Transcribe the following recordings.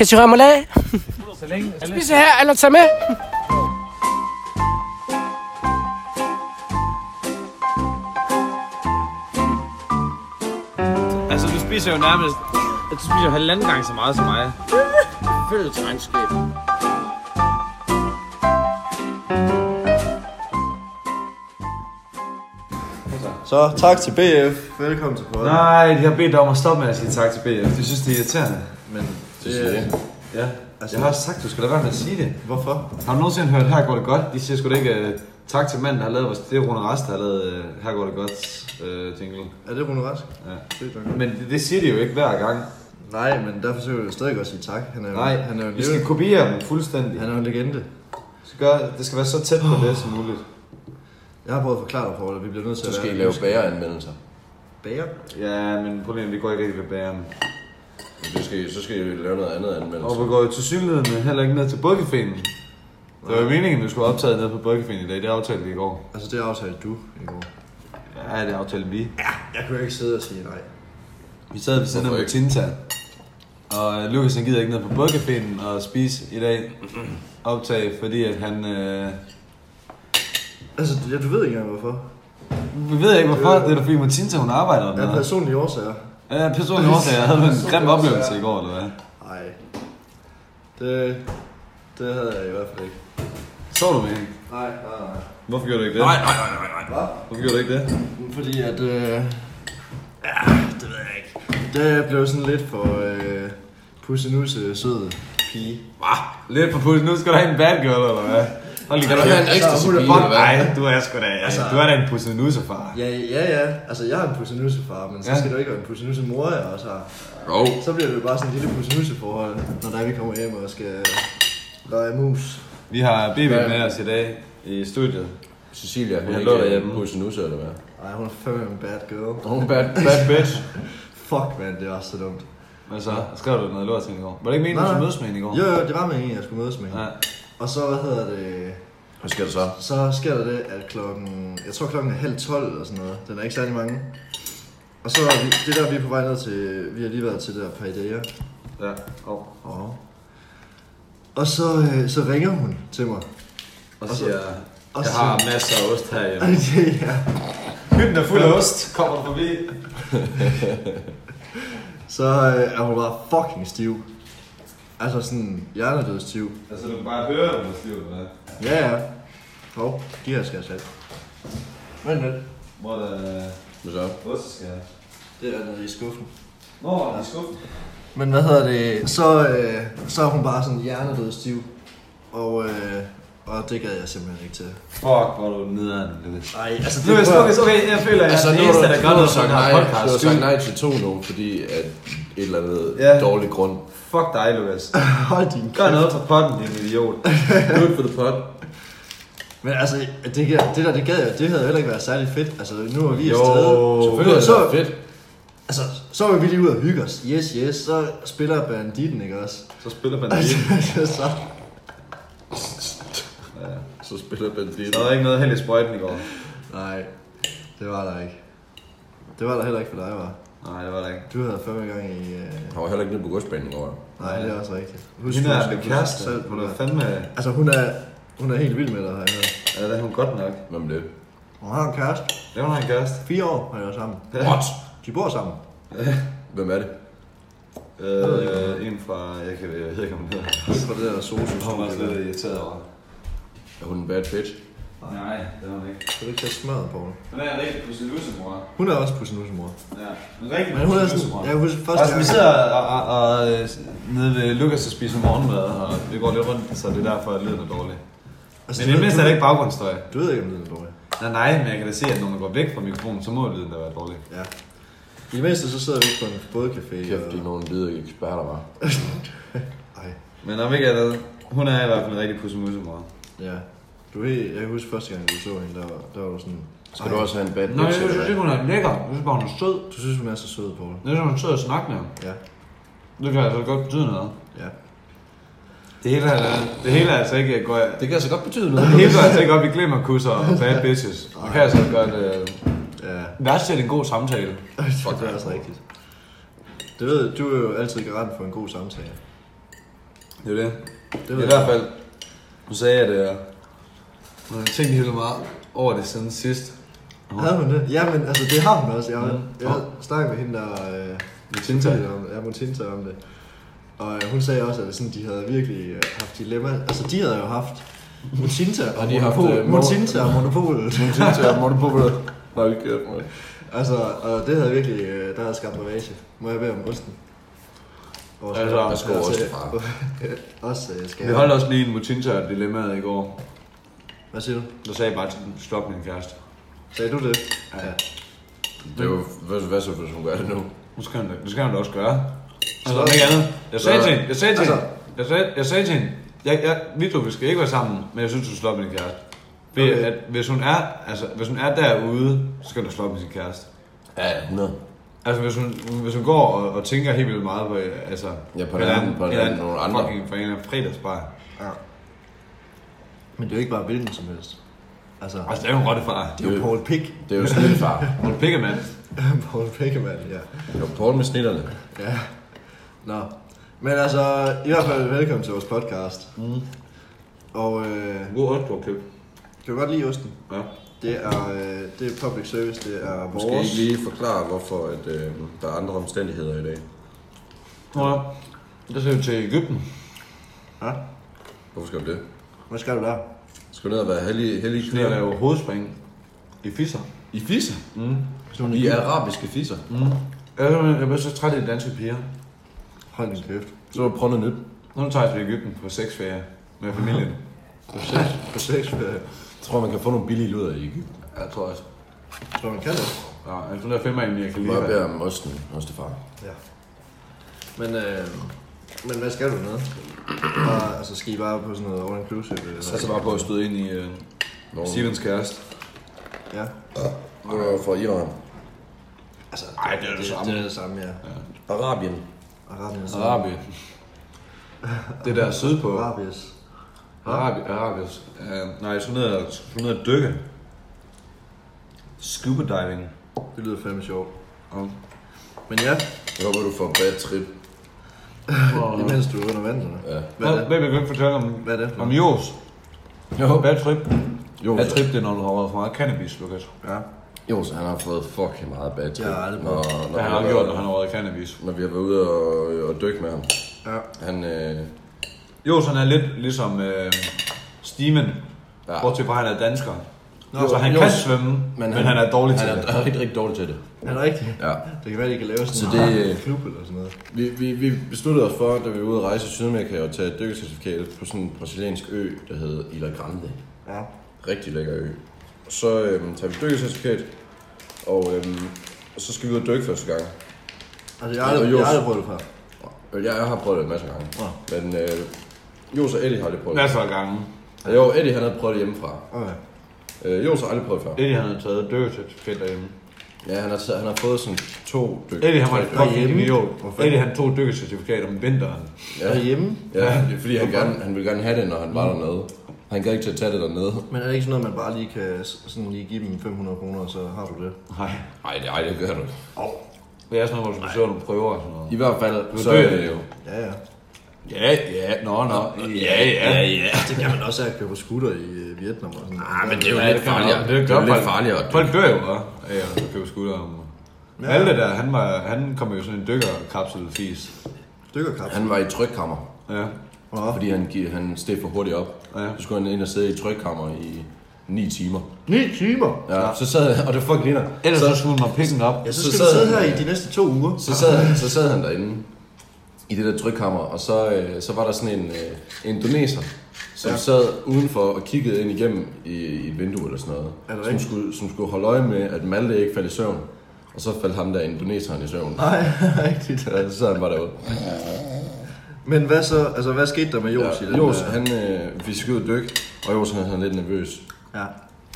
Kan du remoulade? Spise her, eller tage med? Altså, du spiser jo nærmest... Du spiser jo halvanden gang så meget som mig. Fælles regnskab. Så tak til BF. Velkommen til podden. Nej, de har bedt dig om at stoppe med at sige tak til BF. De synes, det er irriterende. Det siger jeg. Ja, altså, jeg har også sagt, du skal lade være med at sige det. Hvorfor? Har du nogensinde hørt, her går det godt? De siger sgu da ikke uh, tak til manden, der har lavet vores... Det er Rune Rast, der har lavet uh, her går det godt uh, jingle. Er det Rune Rask? Ja. Det er. Men det, det, siger de jo ikke hver gang. Nej, men derfor så vil jeg stadig godt sige tak. Han er jo, Nej, han er jo en vi skal kopiere dem fuldstændig. Han er jo en legende. Så gør, det skal være så tæt på det som muligt. Jeg har prøvet at forklare dig, Paul, at vi bliver nødt til Så at skal I være- lave bageranmeldelser. Bager? Ja, men problemet vi går ikke rigtig ved bæren. Det skal så skal I lave noget andet Og anmeldelse. vi går jo til synligheden heller ikke ned til Burgercaféen. Det var jo meningen, at vi skulle optage ned på Burgercaféen i dag. Det aftalte vi i går. Altså, det aftalte du i går. Ja, det aftalte vi. Jeg kunne ikke sidde og sige nej. Vi sad ved siden af med? Tinta. Og Lukas han gider ikke ned på Burgercaféen og spise i dag. Optage, fordi at han... Øh... Altså, ja, du ved ikke engang hvorfor. Vi ved ikke hvorfor. Det er da fordi Martinta, hun arbejder Der er med. personlige årsager. Ja, personlig årsag. Jeg havde en grim oplevelse i går, eller hvad? Nej. Det, det havde jeg i hvert fald ikke. Så du med hende? Nej, nej, nej. Hvorfor gjorde du ikke det? Nej, nej, nej, nej, nej. Hvad? Hvorfor gjorde du ikke det? Fordi at, øh, ja, det ved jeg ikke. Det blev sådan lidt for øh, pussenusse søde pige. Lidt for pudsigt. Nu skal du have en bad girl, eller hvad? Hold lige Kan du have en ekstra pige, eller hvad? Nej, du er sgu da... Altså, du er da en pussenusefar. Ja, ja, ja. Altså, jeg er en pussenussefar, men så Ja. skal du ikke være en pussenussemor, jeg også har. Jo. Så bliver det jo bare sådan en lille pussenusseforhold, når der er, vi kommer hjem og skal lege mus. Vi har Bibi Hvad? med os i dag i studiet. Cecilia, hun Jeg er ikke derhjemme. hjemme. Pussenusse, eller hvad? Ej, hun er fandme en bad girl. Hun er bad, bad bitch. Fuck, man, det er også så dumt. Hvad så? Skrev du noget lort til hende i går? Var det ikke meningen, du Nej. skulle mødes med hende i går? Jo, jo, det var med en, jeg skulle mødes med hende. Ja. Og så, hvad hedder det... Hvad sker der så? Så sker der det, at klokken... Jeg tror klokken er halv tolv eller sådan noget. Den er ikke særlig mange. Og så er vi, det der, vi er på vej ned til... Vi har lige været til det der Paideia. Ja. Oh. Og, og så, øh, så ringer hun til mig. Og så- siger, og jeg så- har masser af ost Ej, herhjemme. det er... Hytten er fuld af ost. Kommer du forbi? Så øh, er hun bare fucking stiv. Altså sådan hjernedød stiv. Altså, du kan bare høre, om du stiv, eller hvad? Ja, ja. Hov, de her skal jeg sætte. Vent lidt. Hvor er der Hvad så? osteskær? Det er nede i skuffen. Nå, der er skuffen. Men hvad hedder det? Så, øh, så er hun bare sådan hjernedød stiv. Og, øh, og det gad jeg simpelthen ikke til. Fuck, hvor er du nederen, Lukas. Nej, altså Lukas, Lukas, okay, jeg føler, at jeg Altså, er har eneste, der gør noget den her nej, du podcast. har sagt nej til to nu, fordi at et eller andet Ja. dårlig grund. Fuck dig, Lukas. Hold din Gør noget for potten, din idiot. It for the pot. Men altså, det, det der, det gad jeg, det havde heller ikke været særlig fedt. Altså, nu er vi Jo, afsted. Selvfølgelig er så, det fedt. altså, så var vi lige ude og hygge os. Yes, yes. Så spiller banditten, ikke også? Så spiller Altså, det. så, Så spiller bandit. Der var ikke noget held i sprøjten i går. nej, det var der ikke. Det var der heller ikke for dig, var. Nej, det var der ikke. Du havde fandme gang i... Uh... Han var heller ikke nede på godsbanen i går. Nej, det er også rigtigt. Hende er skal kæreste. selv- Hun er fandme... Altså, hun er, hun er helt vild med dig, har jeg hørt. Ja, det er hun godt nok. Hvem er det? Hun har en kæreste. Det var en kæreste. Fire år har jeg sammen. What? De bor sammen. Hvem er det? Øh, en fra... Jeg, kan, jeg ved ikke, om hun hedder. For det der sosu Hun var lidt irriteret over. Er hun en bad bitch? Nej, det var hun ikke. Kan du ikke tage smadret på hende? Hun er en rigtig pusselussemor. Hun er også pussenussemor. Ja, en rigtig Men hun er sådan... Jeg husker første Altså, vi sidder og, og, og, øh, nede ved Lukas og spiser morgenmad, og vi går lidt rundt, så det er derfor, at lyden er dårlig. Altså, Men det mindste er det ikke baggrundsstøj. Du ved ikke, om lyden er dårlig. Nej, nej, men jeg kan da se, at når man går væk fra mikrofonen, så må lyden da være dårlig. Ja. I det mindste, så sidder vi på en bådcafé. Kæft, de er nogle hvide eksperter, var. Ej, Men om ikke andet, hun er i hvert fald en rigtig pussemussemor. ja. Du ved, jeg kan huske første gang, du så hende, der, var- der var du sådan... Skal du også have en bad Nej, jeg bitch? eller synes hvad? ikke, hun er lækker. Jeg synes bare, hun er sød. Du synes, hun er så sød, Paul. Jeg synes, hun er sød at snakke med. Ja. Det kan altså godt betyde noget. Ja. Det hele er, det hele er altså ikke... Går, Det kan altså godt betyde noget. det hele går altså ikke op i glimmerkusser og bad bitches. Man kan altså godt øh, Ja. værdsætte en god samtale. Fuck, det er altså rigtigt. Det ved du er jo altid garant for en god samtale. Det er det. Det I ved hvert fald, nu sagde jeg det, og nu har jeg tænkt helt meget over det siden sidst. Havde hun det? Ja, men altså, det har hun også. Jeg, Mm. jeg har snakket med hende, der... Øh, Mutinta. om, ja, Mutinta om det. Og øh, hun sagde også, at sådan, de havde virkelig øh, haft dilemma. Altså, de havde jo haft Mutinta og, Og de har haft, øh, og Monopolet. Jeg, at monopolet. Hold kæft, man. altså, og det havde virkelig... Øh, der havde skabt ravage. Må jeg bede om osten? Og Altså, værsgo, osten, far. også øh, skal Vi holdt også lige en Mutinta dilemmaet i går. Hvad siger du? Der sagde jeg bare til den, stop min kæreste. Sagde du det? Ja. Det er jo, hvad, hvad så, hvis hun gør det nu? Nu skal han det. Det skal han da også gøre. Altså, om ikke andet. Jeg sagde til hende, jeg sagde til Altså- hende, jeg sagde, jeg sagde til hende, jeg, jeg, vi to, vi skal ikke være sammen, men jeg synes, du skal slå min kæreste. Fordi Okay. at hvis hun er, altså, hvis hun er derude, så skal du slå med sin kæreste. Ja, ja, 100. Altså, hvis hun, hvis hun går og, og tænker helt vildt meget på, altså... Ja, på en en eller anden- på en eller anden- nogle andre. Fucking for en anden fredagsbar. Ja. Men det er jo ikke bare hvilken som helst. Altså, Altså, det er jo en rottefar. det er jo Paul Pick. Det er jo snilfar. Hun pikker mand. Paul Pickerman, ja. Det er jo Paul med snitterne. Ja. Nå. Men altså, i hvert fald velkommen til vores podcast. Mm. Og øh, God ostbrugklip. kan du godt lide osten? Ja. Det er, øh, det er public service, det er Måske vores. ikke lige forklare, hvorfor at, øh, der er andre omstændigheder i dag. Nå, der ser vi til Ægypten. Ja? Hvorfor skal du det? Hvad skal du der? Skal du ned og være hellig, hellig Skal jeg lave hovedspring i fisser. I fisser? Mm. I arabiske fisser? Mm. Jeg er jeg bliver så træt af de danske piger. Hold din kæft. Så prøvet noget nyt. Nu tager jeg til Ægypten på sexferie med familien. På sexferie. Jeg tror, man kan få nogle billige luder i Ægypten. Jeg tror også. Tror du, man kan det? Ja, jeg tror, der filmer en, jeg kan Må jeg lide. bede om osten, ostefar? Ja. Men, øh, men hvad skal du ned? Bare, altså, skal I bare på sådan noget all inclusive? Eller? Så er bare på at støde ind i uh, Hvor? Stevens kæreste. Ja. Hvor er fra Iran? Altså, Ej, det er det samme. Det er det samme, ja. Arabien. Arabien. Arabien. Det der sydpå. Arabies. Arabi, Arabisk. Uh, nej, og, skulle ned og dykke. Scuba diving. Det lyder fandme sjovt. Og, Men ja, Jeg håber, du får bad trip. imens du er under vandene. Ja. Hvad er det? hvad vil du fortælle om, Hvad er det for om? Jos? Jo. Bad trip. Jo, Bad trip, det er, når du har været for meget cannabis, Lukas. Ja. jo, så han har fået fucking meget bad trip. Jeg har aldrig når, når, Hvad han har gjort, været- når han har røget cannabis. Når vi har været ude og, og dykke med ham. Ja. Han, øh, Jos, han er lidt ligesom øh, Steven. Ja. Ja. Bortset fra, at han er dansker. Nå, så han Jos. kan svømme, men, men han er dårlig til han det. er, han er rigtig, rigtig dårlig til det. Er det rigtigt? Ja. Det kan være, de kan lave sådan Så en det- klub eller sådan noget. Vi, vi, vi besluttede os for, da vi var ude at rejse i Sydamerika, at tage et dykkercertifikat på sådan en brasiliansk ø, der hedder Ilha Grande. Ja. Rigtig lækker ø. Så øhm, tager vi dykkercertifikat, og øhm, og så skal vi ud og dykke første gang. Altså, jeg har aldrig, jeg har aldrig prøvet det før. Jeg, jeg har prøvet det en masse gange. Nå. Men øh, Jos og Eddie har aldrig prøvet det. Masser af gange. Ja, Jo, Eddie han havde prøvet det hjemmefra. Okay. Øh, Jos har aldrig prøvet det før. Eddie, han har taget dykkercertifikat derhjemme. Ja, han har, taget, han har fået sådan to dyk. Eddie, han var dyk. fucking idiot. Eddie, han tog dykkercertifikat om vinteren. Ja, Derhjemme? ja, det er fordi han, gerne, han ville gerne have det, når han var dernede. Han gad ikke til at tage det dernede. Men er det ikke sådan noget, man bare lige kan sådan lige give dem 500 kroner, og så har du det? Nej. Nej, det, ej, det gør du ikke. Det er sådan noget, hvor du skal sidde nogle prøver og sådan noget. I hvert fald, Du så... dør øh, jo. Ja, ja. Ja, ja, nå, nå. Ja, ja. ja. Det kan man også have at køre på scooter i Vietnam og sådan Ah, men det er jo Ja, lidt farligere. Det er jo lidt folk. farligere at. Folk dør jo? Ja, ja, køber skulder om. Ja. Malte der, han, var, han kom jo i sådan en dykkerkapsel-fis. Dykkerkapsel. Han var i trykkammer, Ja. Nå. fordi han, han steg for hurtigt op. Ja. Så skulle han ind og sidde i trykkammer i 9 timer. 9 timer? Ja, så sad han, og det fucking griner. Ellers så skulle man pikken op. Ja, så Så skal du sad sidde han- her i de næste to uger. Så sad, han, så sad han derinde i det der trykkammer, og så, øh, så var der sådan en øh, indoneser, som Ja. sad udenfor og kiggede ind igennem i, i et vindue eller sådan noget. Er det som, rigtigt? skulle, som skulle holde øje med, at Malte ikke faldt i søvn. Og så faldt ham der indoneseren i søvn. Nej, rigtigt. Ja, så sad han bare derude. Men hvad så, altså hvad skete der med Jos i Ja, den Jos, der- han, øh, vi skulle ud og dykke, og Jos han, han er lidt nervøs. Ja,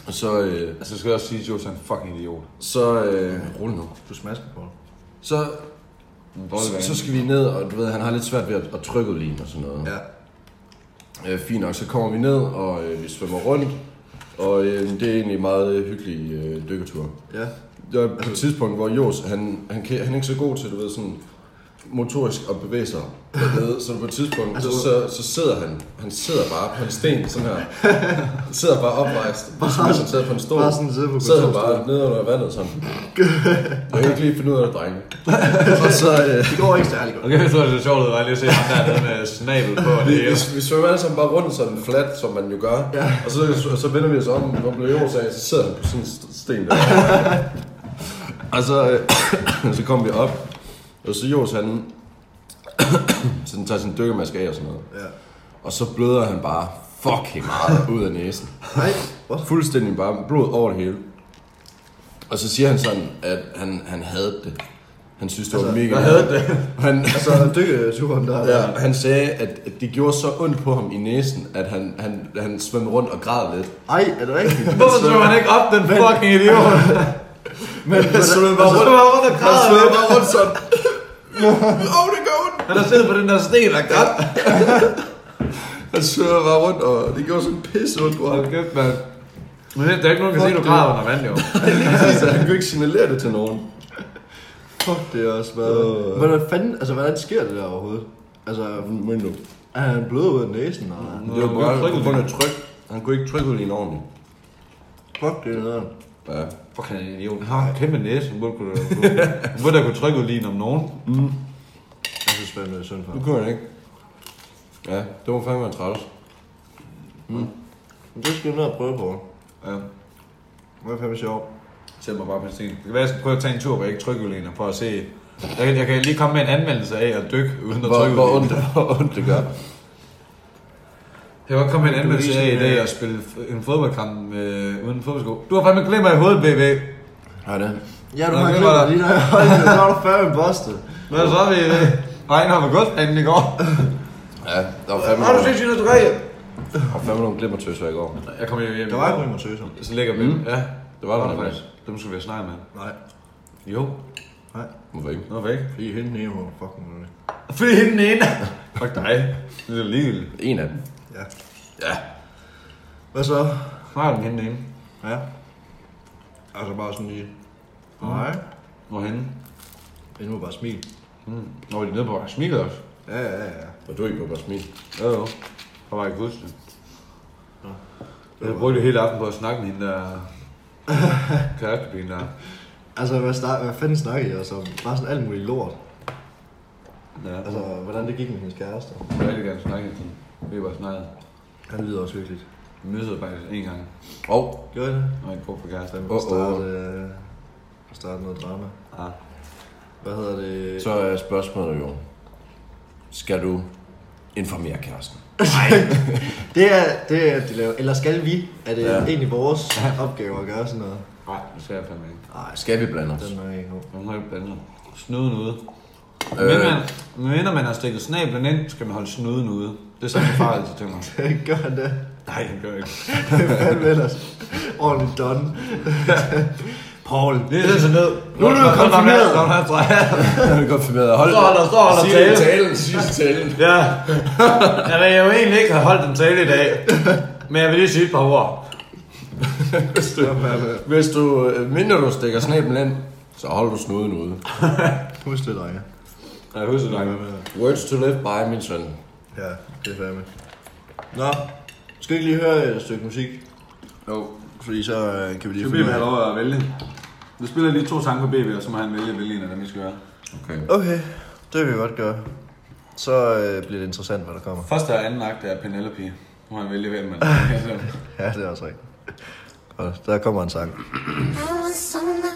Og så, øh, Altså, skal jeg også sige, at Jose er en fucking idiot. så, øh, rul nu. du smasker på. Så, så, så skal vi ned, og du ved, han har lidt svært ved at, at trykke ud og sådan noget. Ja. Øh, fint nok, så kommer vi ned, og øh, vi svømmer rundt. Og øh, det er egentlig en meget øh, hyggelig øh, dykkertur. Ja. Der er på et tidspunkt, hvor Jos, han, han, kan, han er ikke så god til, du ved, sådan motorisk at bevæge sig dernede, så på et tidspunkt, så, så, så sidder han, han sidder bare på en sten, sådan her. Han sidder bare oprejst, ligesom hvis han sidder på en stol. Bare sådan sidder på sidder bare nede under vandet sådan. Jeg kan ikke lige finde ud af det, drenge. Og så, øh, det går ikke særlig godt. Okay, jeg tror, det er sjovt, at jeg lige se ham dernede med snabel på det Vi, vi, vi svømmer alle sammen bare rundt sådan flat, som man jo gør. Ja. Og så, så, så vender vi os om, hvor blev Jonas af, så sidder han på sådan en st- sten der. og så, øh, så kommer vi op, og så Jonas han, så han tager sin dykkemaske af og sådan noget. Ja. Og så bløder han bare fucking meget ud af næsen. Nej, what? Fuldstændig bare blod over det hele. Og så siger han sådan, at han, han havde det. Han synes, det var Altså, mega... hvad havde det? Han, Altså, dykketuren der. Ja, han sagde, at at det gjorde så ondt på ham i næsen, at han, han, han svømmede rundt og græd lidt. Ej, er det rigtigt? Hvorfor svømmer han ikke op, den fucking idiot? Men, Han svømmede bare Så rundt, svømmer han rundt og han græder. svømmede oh, det gør ondt. Han har siddet på den der sten og grædt. Han svømmede bare rundt, og det gjorde sådan pisse ondt på ham. Hold kæft, mand. Men det, der er ikke nogen, der kan se, du græder under vand, jo. Så han kunne ikke signalere det til nogen. fuck, det er også været... Øh. Hvad fanden, altså, hvordan sker det der overhovedet? Altså, Men nu. er han blød ud af næsen, eller? Det var bare på grund af tryk. Han kunne ikke trykke ud lige ordentligt. Fuck, det er nederen. Ja. Fuck, han er en idiot. Han har en kæmpe næse. Han burde kunne, han burde kunne trykke ud lige om nogen. Jeg synes fandme, det er synd for Nu ham. kunne han ikke. Ja, det var fandme en træls. Men det skal du ned og prøve på. Ja. Det er fandme sjovt. Sæt mig bare på en sten. Det kan være, jeg skal prøve at tage en tur, hvor jeg ikke trykker ud for at se... Jeg kan, jeg kan lige komme med en anmeldelse af at dykke, uden at Hvor, trykke hvor, ud. ondt, hvor ondt det gør. Jeg kan godt komme med en anmeldelse af i dag at spille en fodboldkamp med, uden fodboldsko. Du har fandme glemmer i hovedet, BB. Har det? Ja, du Nå, har glemt var det der. lige, når jeg holdt det. Så var du fandme bustet. Hvad er så, vi regner med godsbanen i går? Ja, der var fandme, Har du set sine tre? der var fandme nogle glimmertøser i går. Jeg kommer hjem. Der var ikke nogen tøser. Så ligger vi. Mm. Ja, Det var der faktisk. Dem skal vi have snakket med. Nej. Jo, Nej. Hvorfor ikke? nu er væk. Fordi hende den ene var fucking. Fordi hende den ene. Fuck dig. Det er ligegyldigt. En af dem. Ja. Ja. Hvad så? Med hende den ene? Ja. Altså bare sådan lige... Nej. Hvorhenne? Hende var bare smil. Mm. Nå, er de nede på smilet også? Ja, ja, ja. Og du er ikke på bare smil. Jo, jo. Jeg var ikke huske det. Jeg brugte hele aften på at snakke med hende der... Kærestepigen der. Altså, hvad, snak, hvad fanden snakker I også om? Bare sådan alt muligt lort. Ja, Altså, hvordan det gik med hendes kæreste. jeg vil rigtig gerne snakke med hende. Vi var snakket. Han lyder også hyggeligt. Vi mødtes faktisk en gang. Og Gjorde I det? Og en god for kæreste. Åh. Starte, øh, starte noget drama. Ja. Hvad hedder det? så er spørgsmålet jo, skal du informere kæresten? Det er, det er, de laver. Eller skal vi? Er det Ja. ja. egentlig vores opgave at gøre sådan noget? Nej, det skal jeg fandme ikke. Nej, Skal vi blande os? den er ikke god. Man har ikke blandet. Snuden ude. Øh. Men man, men man har stikket snablen ind, skal man holde snuden ude. Det sagde min far altid til mig. Gør han det? Nej, det gør ikke. Hvad fanden ellers? Ordentligt done. Paul. Det er sådan ned. Nu er du konfirmeret. Han. Jeg er godt formidlet. Hold Så holder, så holder Sig tale. det talen, sig det i talen. Ja. Jeg vil jo egentlig ikke have holdt en tale i dag. Men jeg vil lige sige et par ord. Hvis du, øh, mindre du stikker snablen ind, så holder du snuden ude. Husk det, drenge. Jeg husker det. Words to live by, min søn. Ja, det er fandme. Nå, skal vi ikke lige høre et stykke musik? Jo. Fordi så øh, kan vi lige Så BB har lov at vælge. Du spiller lige to sange på BB, og så må han vælge, hvilken af dem vi skal høre. Okay. Okay, det vil vi godt gøre. Så øh, bliver det interessant, hvad der kommer. Første og anden akt er Penelope. Nu må han vælge, hvem man Ja, det er også rigtigt. Og der kommer en sang. I was on the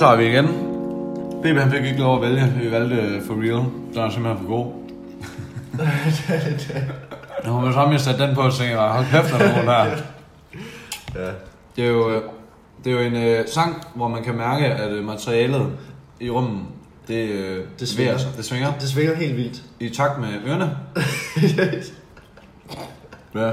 Så optager vi igen. Baby han fik ikke lov at vælge. Vi valgte øh, for real. Så er simpelthen for god. Nå, men så har jeg sat den på og tænker, hold kæft, der er nogen der. Ja. Det er jo, øh, det er jo en øh, sang, hvor man kan mærke, at øh, materialet i rummet, det, øh, Det svinger. sig. Det svinger. Det svinger helt vildt. I takt med ørerne. Ja.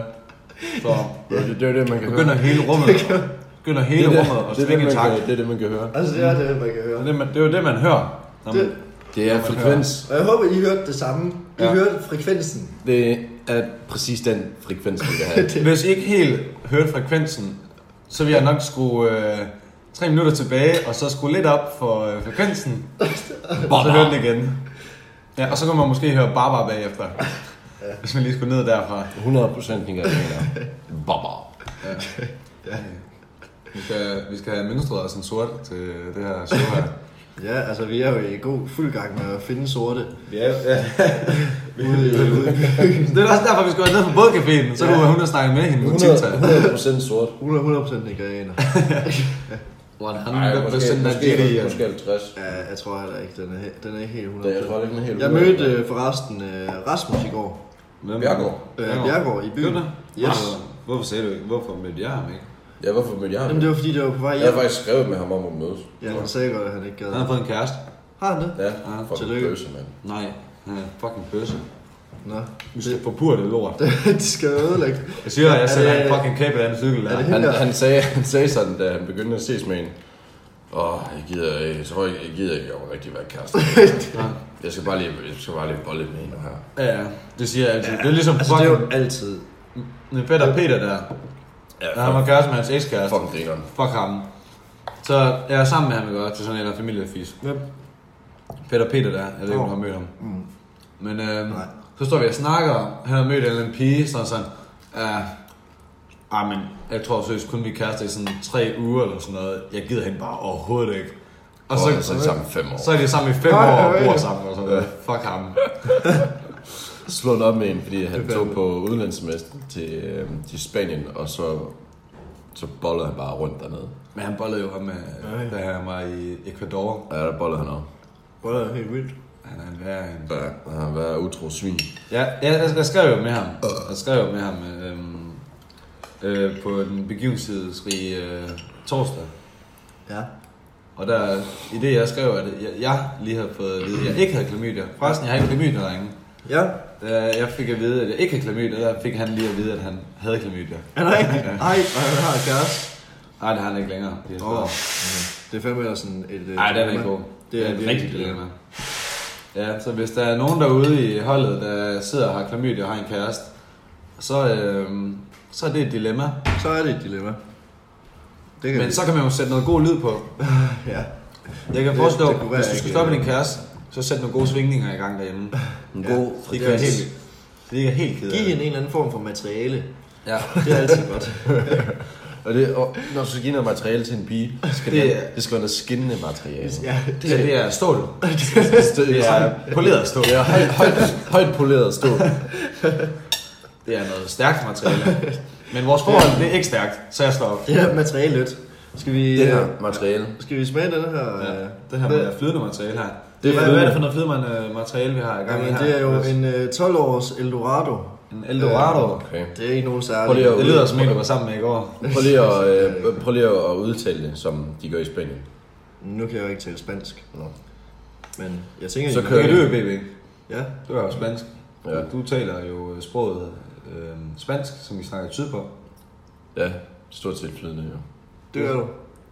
Så Det, det er det, man kan begynder høre. hele rummet. Begynder hele det, er det, rummet at det, det, svinge man takt. kan, det er det, man kan høre. altså, det er det, man kan høre. Det, er man- det er jo det, man hører. Når man, Det, Det er frekvens. og jeg håber, I hørte det samme. I Ja. hørte frekvensen. Det er præcis den frekvens, vi kan have. Hvis I ikke helt hørte frekvensen, så vil jeg nok skrue øh, tre minutter tilbage, og så skrue lidt op for øh, frekvensen, og så høre den igen. Ja, og så kan man måske høre Barbara bagefter. Hvis man lige skulle ned derfra. 100 procent hænger jeg dig. Baba. Vi skal, vi skal have mønstret os en sort til det her show her. Ja, altså vi er jo i god fuld gang med at finde sorte. Ja, ja. Ude, i- ude i. Det er også derfor, vi skal være nede på bådcaféen, så kunne hun have snakket med hende på 100, TikTok. 100 procent sort. 100, 100% nigerianer. Nej, måske, måske, måske, måske 50. Ja, jeg tror heller ikke, den er, den er ikke helt 100%. Det er jeg tror ikke, den er helt Jeg mødte øh, forresten øh, Rasmus i går. Bjergård. Øh, Bjergård. Bjergård i byen. Gjorde det? Yes. Hvorfor, hvorfor sagde du ikke? Hvorfor mødte jeg ham ikke? Ja, hvorfor mødte jeg ham? Jamen det var fordi, det var på vej Jeg hjem. har faktisk skrevet med ham om at mødes. Ja, han sagde godt, at han ikke gad. Han har fået en kæreste. Har han det? Ja, Ja, fucking tillykke. bøsse, mand. Nej, han er fucking bøsse. Nå. Vi skal forpure det lort. de skal ødelægge. Jeg siger dig, jeg Er sætter det- en fucking kæbe af den cykel er det der. Han, han, sagde, han sagde sådan, da han begyndte at ses med en. Åh, jeg gider ikke, jeg tror ikke, jeg gider ikke at rigtig være kæreste. jeg skal bare lige, jeg skal bare lige bolle med hende her. Ja, ja. Det siger jeg altid. Det er ligesom Altså det er jo fucking... altid. Fætter Peter der. Ja, han var kæreste med hans ekskæreste. fucking grineren. Fuck ham. Så jeg er sammen med ham, ikke også, til sådan en eller familiefis. Hvem? Peter Peter der. Jeg ved ikke, om du har mødt ham. Men øhm, så står vi og snakker. Han har mødt en eller anden pige, så er han sådan, ja, ah, men jeg tror seriøst kun vi er kærester i sådan tre uger eller sådan noget. Jeg gider hende bare overhovedet ikke. Og så, så, så er de sammen i fem år. så er de sammen i fem år og bor sammen og sådan noget. Fuck ham. slået op med en, fordi han tog på udenlandssemester til, øh, til Spanien, og så, så bollede han bare rundt dernede. Men han bollede jo ham med, da han var i Ecuador. Ja, der bollede han er det helt vildt. Han er en værre en. Ja, han har været utro svin. Ja, jeg, jeg, jeg skrev jo med ham. Jeg skrev jo med ham øhm, øh, på den begivenhedsrige øh, torsdag. Ja. Og der, i det jeg skrev, at jeg, jeg lige havde fået at vide, at jeg ikke havde klamydia. Forresten, jeg har ikke klamydia derinde. Ja, Da jeg fik at vide, at jeg ikke havde klamydia, der fik han lige at vide, at han havde klamydia. er der ikke? Ja. Ej, og han har kæreste. Nej, det har han ikke længere. Det er Åh, oh. okay. Det er fandme også sådan et... øh, Nej, det er ikke god. Det er, et rigtigt dilemma. Ja, så hvis der er nogen derude i holdet, der sidder og har klamydia og har en kæreste, så, øh, så er det et dilemma. Så er det et dilemma. Det kan Men så kan man jo sætte noget god lyd på. Ja. Jeg kan Det- forestå, det være hvis du skal stoppe øh, din kæreste, så sæt nogle gode svingninger i gang derhjemme. En Ja. god Så de kan være helt, så de ikke er helt ked af Giv det. en en eller anden form for materiale. Ja. Det er altid godt. Og, det, og når du skal give noget materiale til en pige, skal Det det, er- det, det skal være noget skinnende materiale. Ja, Det, det er stål. det er poleret stål. Det er højt, højt, højt poleret stål. Det er noget stærkt materiale. Men vores forhold, det er ikke stærkt, så jeg står op. det er materialet. Skal vi, Det her materiale. skal vi smage den her? Ja, det her med flydende materiale her. Det er hvad, hvad er det for noget flydende materiale, vi har i gang med her? det er jo en øh, 12-års Eldorado. en Eldorado. Okay. Det er ikke nogen særlig. Det lyder som en, du var sammen med i går. Prøv lige at, øh, prøv lige at udtale det, som de gør i Spanien. Nu kan jeg jo ikke tale spansk. Nå. Men jeg tænker... Så kører Det er du, BB. Ja, Du er jo spansk. Ja. Du taler jo øh, sproget øh, spansk, som vi snakker syd på. Ja, stort set flydende jo. det gør du.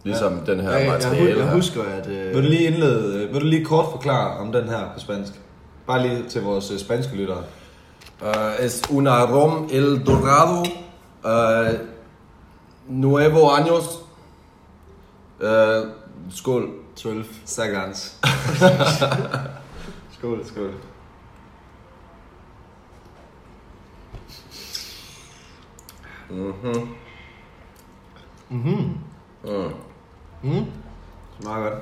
Ligesom den her Ja, jeg, jeg, materiale hu- jeg her. husker, at... Øh, Vil du lige indlede, øh, vil du lige kort forklare om den her på spansk? Bare lige til vores øh, spanske lyttere. Uh, es una rom el dorado uh, nuevo años. Uh, skål. 12. Sagans. skål, skål. Mhm. Mhm. Mm. Mm. Smager godt.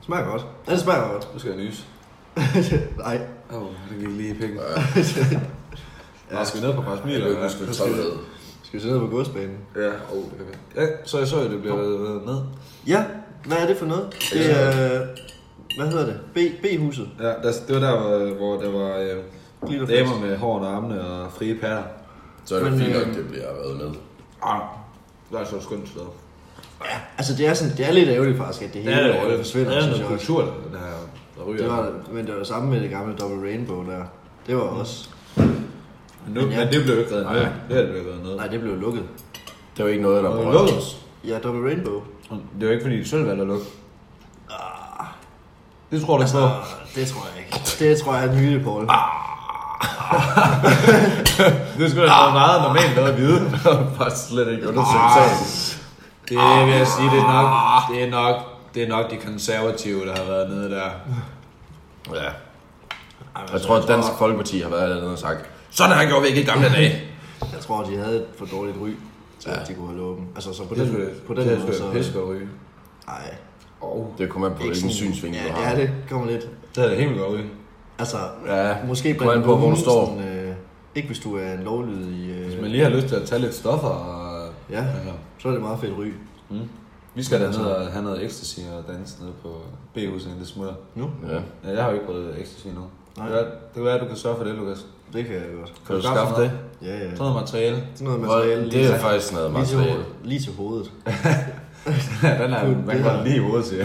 Smager godt. Ja, det smager godt. Nu skal jeg nys. Nej. Åh, oh, det gik lige i pikken. ja. Skal vi ned på Mars Mil? Jeg vil huske, at tage med. Skal vi se ned på godsbanen? Ja, oh, det kan vi. Ja, så jeg så, at det blev været ned. Ja, hvad er det for noget? Det er... Hvad hedder det? B, B-huset. Ja, der, det var der, hvor, der var øh, damer med hår under armene og frie patter. Så er det Men, fint nok, øh, det bliver været med. Ah, det er så skønt sted. Altså, det er, sådan, det er lidt ærgerligt faktisk, at det hele det, det, det, forsvinder, det er noget kultur, der, der ryger. Det var, men det var det samme med det gamle Double Rainbow der. Det var også... men, nu, men ja. men det blev jo ikke reddet ned. Nej. Det blev reddet ned. Nej, det blev lukket. Det var ikke noget, der Det var lukket. Ja, Double Rainbow. Det er jo ikke, fordi de selv valgte at lukke. Det tror du ikke på. Ah, det tror jeg ikke. Det tror jeg er en myte, Paul. Det skulle da være meget normalt noget at vide. Bare slet ikke undersøgt sagen. Det vil jeg sige, det er nok, det er nok, det er nok de konservative, der har været nede der. Ja. Jeg tror, at Dansk Folkeparti har været dernede og sagt, sådan her gjorde vi ikke i gamle dage. Jeg tror, de havde et for dårligt ry til, at de kunne holde åben. Altså, så på Det den, på den det måde, så... skulle pisse godt ryge. Nej, Det kommer man på, hvilken synsvinkel ja, du har. Ja, det kommer lidt. Det er det helt godt ryge. Altså, Ja, måske an blandt på, hvor du står. Sådan, øh, ikke hvis du er en lovlydig... Øh, Hvis man lige har lyst til at tage lidt stoffer og... Ja, Altså, så er det meget fedt ry. vi skal da ned og have noget ecstasy og danse nede på B-huset, inden det smutter. Nu? Ja. Ja, jeg har jo ikke prøvet ecstasy endnu. Nej. Det kan være- kan at du kan sørge for det, Lukas. Det kan jeg godt. Kan du skaffe det? Ja, ja. Sådan noget materiale. Sådan noget Hvor- materiale. Det er faktisk noget lige til, materiale. lige til hovedet. Ja, den er, Puh, man det går lige i hovedet, siger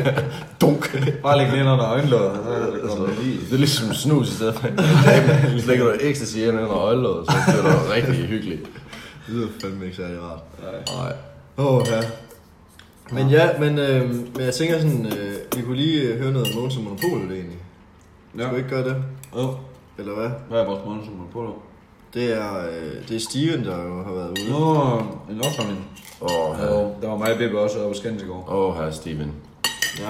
Dunk. Bare læg den ind under øjenlåget. så er det Altså, det er ligesom snus i stedet for. Så lægger du ecstasy ind under øjelåget, så bliver det rigtig hyggeligt. Det lyder fandme ikke særlig rart. Nej. Åh, oh, ja. Men ja, men, øh, men jeg tænker sådan, øh, vi kunne lige øh, høre noget om Måns og Monopolet egentlig. Ja. Skal vi ikke gøre det? Jo. Eller hvad? Hvad er vores på dig? Det er, øh, det er Steven, der jo har været ude. Nå, en opsamling. Åh, oh, Ja, der var mig og Bibi også oppe i går. oh, her Steven. Ja.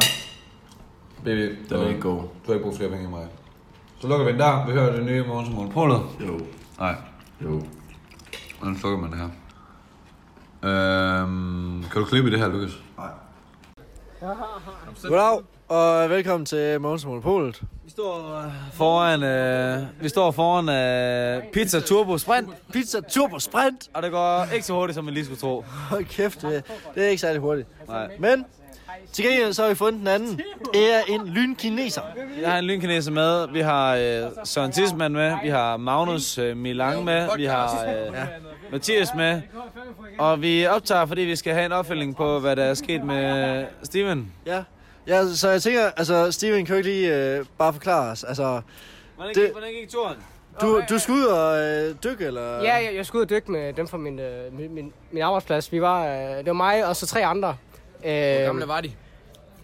Bibi, Den er ikke god. Du har ikke brugt flere penge end mig. Så lukker vi den der. Vi hører det nye morgen som Monopolet. Jo. Nej. Jo. Hvordan slukker man det her? Øhm, kan du klippe i det her, Lukas? Goddag, og velkommen til Måns og Monopolet. Vi står øh, foran, øh, vi står foran øh, Pizza Turbo Sprint, Pizza Turbo Sprint. og det går ikke så hurtigt, som man lige skulle tro. Hold kæft, det, det er ikke særlig hurtigt. Nej. Men Til gengæld så har vi fundet den anden. Det er en lynkineser. Jeg har en lynkineser med. Vi har øh, Søren Tisman med. Vi har Magnus øh, Milang med. Vi har øh, Mathias med. Og vi optager, fordi vi skal have en opfølging på, hvad der er sket med Steven. Ja. ja, så jeg tænker, altså Steven, kan du ikke lige øh, bare forklare os? Altså, Hvordan Det- gik, hvordan gik turen? du, du skal ud og øh, dykke, eller? Ja, jeg, jeg skulle ud og dykke med dem fra min, øh, min, min, min arbejdsplads. Vi var, øh, det var mig og så tre andre. Øh, Hvor gamle var de?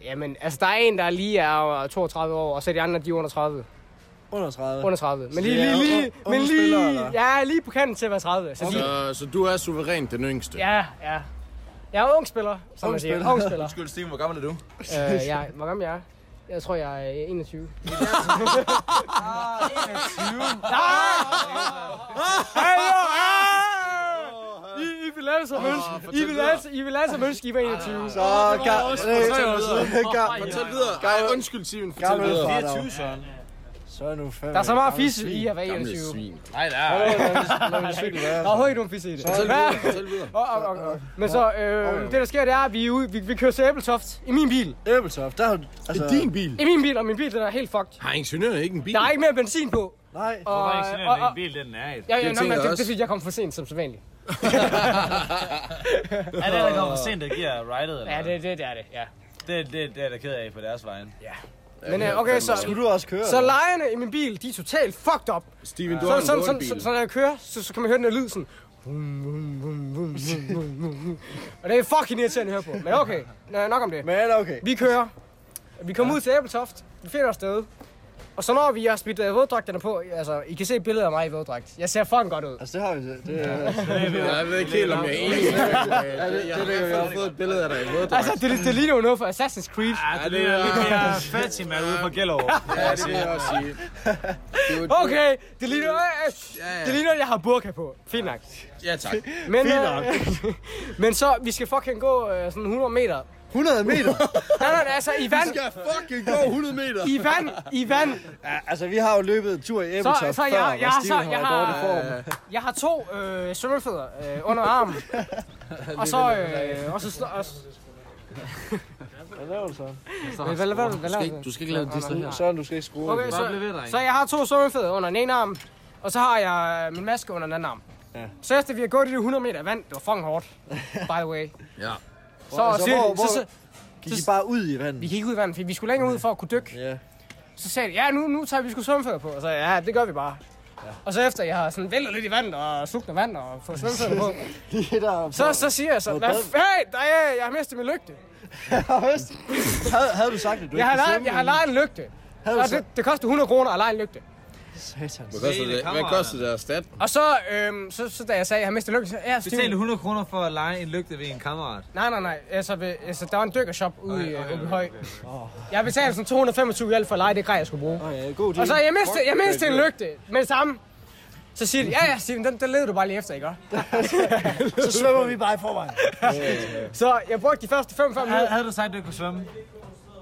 Jamen, altså der er en, der lige er 32 år, og så er de andre, de er under 30. Under 30. Under 30. Men lige, lige, lige, men lige, ja, lige på kanten til at være 30. Så de, Så, så du er suverænt den yngste? ja, ja. Jeg er ung spiller, som Ung man siger. spiller. Ung spiller. Undskyld, Steven, hvor gammel er du? øh, jeg, hvor gammel jeg er? Jeg tror, jeg er 21. I, I vil alle sammen ønske, I vil alle, I vil alle sammen ønske, I var 21. Så, øh, Fortæl videre. Undskyld, Steven. Fortæl videre. far, 24, Søren. Så er nu fandme. Der er så meget fisse i at være Gamle 21. svin. Nej, der er. Der er ikke nogen fisse i det. Men så, øh, det der sker, det er, at vi, er ude, vi, vi kører til Æbeltoft i min bil. Æbeltoft, der er altså... Din bil. I min bil, og min bil den er helt fucked. Har ingeniøren ikke en bil? Der er ikke mere benzin på. Nej. Og, og, og, bil, den er et. ja, ja, Det det, det, det, jeg kom for sent som sædvanligt. Er det, der kommer for sent, der giver ridet? Eller? Ja, det, det, det er det, ja. det, det, det er da ked af på deres vegne. Men øh, okay, så, Skulle du også køre? så lejerne i min bil, de er totalt fucked up. Steven, du har Så, en så, så, lånebil. så, så, når jeg kører, så, så kan man høre den der lyd sådan. Vum, vum, vum, vum, vum, vum, vum, vum. Og det er fucking irriterende at høre på. Men okay, nå, nok om det. Men okay. Vi kører. Vi kommer ud til Æbeltoft. Vi finder et sted. Og så når vi har smidt øh, våddragterne på, altså, I kan se billedet af mig i våddragt. Jeg ser fucking godt ud. Altså, det har vi det. det er, Jeg ved ikke helt, om jeg er enig. Jeg har i hvert fald fået et billede af dig i våddragt. Altså, det, det ligner jo noget fra Assassin's Creed. Ja, det er lidt mere Fatima ude på Gellerup. Ja, det vil jeg også sige. Det er Okay, det ligner, øh, øh, det ligner, at jeg har burka på. Fint nok. Ja, tak. Men, øh, men så, vi skal fucking gå øh, sådan 100 meter. 100 meter. Nej, nej, altså i vand. Jeg fucking gå 100 meter. I vand, i vand. Ja, altså, vi har jo løbet en tur i Æbeltoft Så, så før, jeg, jeg, har, Steven så, jeg, har form. jeg har to øh, svømmefødder øh, under armen. og så, øh, og så, og, Hvad laver du så? hvad, hvad, hvad, hvad, Du skal ikke, du skal ikke lade dig distrahere. Søren, du skal ikke skrue. Okay, så, så jeg har to svømmefødder under den ene arm, og så har jeg øh, min maske under den anden arm. Ja. Så efter vi har gået de der 100 meter i vand, det var fucking hårdt, by the way. Ja. Så, Altså, siger hvor- hvor- så, så, Gik I bare ud i vandet? vi gik ud i vandet, fordi vi skulle længere ud for at kunne dykke. Ja. Så sagde de, ja, nu, nu tager vi sgu svømmefødder på. Og så ja, det gør vi bare. Ja. Og så efter jeg har sådan væltet lidt i vandet og noget vand og fået svømmefødder på, der. så, så siger jeg så, hvad f- hey, der er, jeg har mistet min lygte. havde, havde du sagt, at du Jeg har, ikke kunne lejet, jeg har lejet en lygte. Havde du Og så... det, det koster 100 kroner at lege en lygte. Satans. Hvad koster det? Hvad koster det at stat? Og så, øhm, så, så da jeg sagde, at jeg har mistet lygten, så ja, Betalte Steven. 100 kroner for at lege en lygte ved en kammerat. Nej, nej, nej. Altså, ved, altså, der var en dykkershop ude i, øh, ude i Høj. Jeg betalte sådan 225 i alt for at lege det grej, jeg skulle bruge. Åh ja, god Og så deal. jeg mistede, jeg mistede en lygte med det samme. Så siger de, ja, ja, Steven, den, den leder du bare lige efter, ikke? Så svømmer vi bare i forvejen. Så jeg brugte de første 45 Havde, minutter. havde du sagt, at du kunne svømme?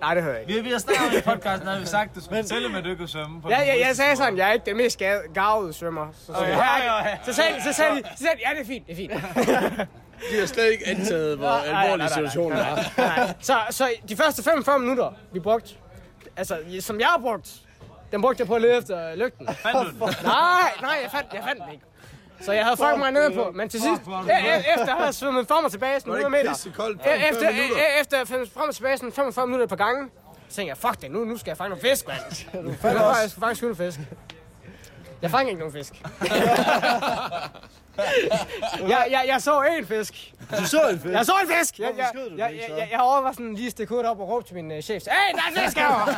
Nej, det hører jeg ikke. Vi, vi har snakket i podcasten, havde vi sagt, at du skulle fortælle med, at du kunne svømme. På Ja, ja, jeg sagde sådan, jeg er ikke den mest ga- gavede svømmer. Så, så, Okay. ja. så, sagde, de- så, sagde de, så sagde de, ja, det er fint, det er fint. De har slet ikke antaget, hvor alvorlig situationen er. Nej. Så, så de første 45 minutter, vi brugte, altså som jeg har brugt, den brugte jeg på at lede efter lygten. Fandt du den? Nej, nej, jeg fandt, jeg fandt den ikke. Så jeg havde fucking mig nede på, men til sidst, efter jeg havde svømmet frem og tilbage sådan Var det 100 ikke meter, efter, efter jeg fandt frem og tilbage sådan 45 minutter et par gange, så tænkte jeg, fuck det, nu, nu skal jeg fange nogle fisk, mand. Jeg skulle fange sgu fisk. Jeg fangede ikke nogen fisk. jeg, jeg, jeg så én fisk. Du så en fisk. Jeg så en fisk! Jeg, jeg, jeg, jeg, jeg, jeg overvejede sådan lige at stikke hovedet op og råbe til min uh, chef. Hey, der er en fisk herovre!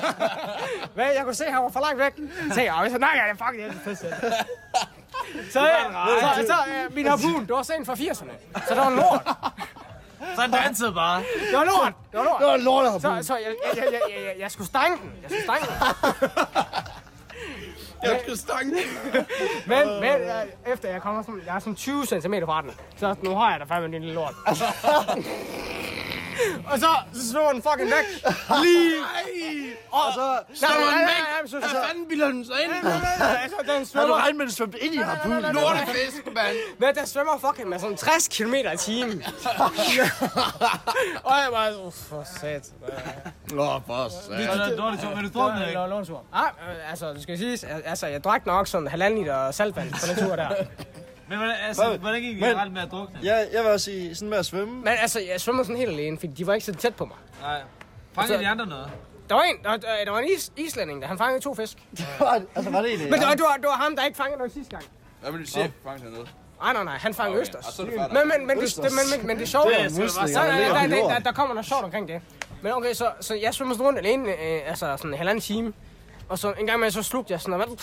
Hvad, jeg kunne se, at han var for langt væk. Så tænkte jeg, "Åh, hvis han nakker, det fuck, det er en fisk. Så, jeg, så, så uh, min harpun, det var sådan en fra 80'erne. Så det var lort. Så han dansede bare. Det var lort. Det var lort. Det var en lort, der har Så, så jeg, jeg, jeg, jeg, jeg, jeg skulle stange den. Jeg skulle stange den. Jeg skal stange. Men, men jeg, efter jeg kommer sådan, jeg er sådan 20 cm fra den. Så nu har jeg da fandme en lille lort. Og så, så svømmer den fucking væk. Lige. Og, Og så... nej, nej, nej, nej, nej, så, så, Fanden bilder den sig ind? altså, den Har du svømmer, regnet med, at den svømte ind i harpunen? Lortefisk, mand. men den svømmer fucking med sådan 60 km i timen. og jeg var så, for sat. Nå, for satan. Nu er det så, men du druknede ikke. Låntur. Ah, øh, altså, det skal siges, al- altså, jeg drak nok sådan halvanden liter saltvand på den tur der. Men hvordan, altså, Hvad? hvordan gik Men- det ret med at drukne? Ja, jeg vil også sige, sådan med at svømme. Men altså, jeg svømmer sådan helt alene, fordi de var ikke så tæt på mig. Nej. Fangede de andre noget? Der var en, der, der, var en is, islænding, der han fangede to fisk. altså, var det egentlig... Men det var, det var, det var ham, der ikke fangede noget sidste gang. Hvad vil du sige? Fang hernede. Nej, nej, nej, han fangede Okay, østers. er. Men, men, men, det, det, men, men, men det er sjovt. Det er der, der, der der, kommer noget sjovt omkring det. Men okay, så, så jeg svømmer sådan rundt alene, øh, altså sådan en halvanden time. Og så en gang med, så slugte jeg sådan noget vand.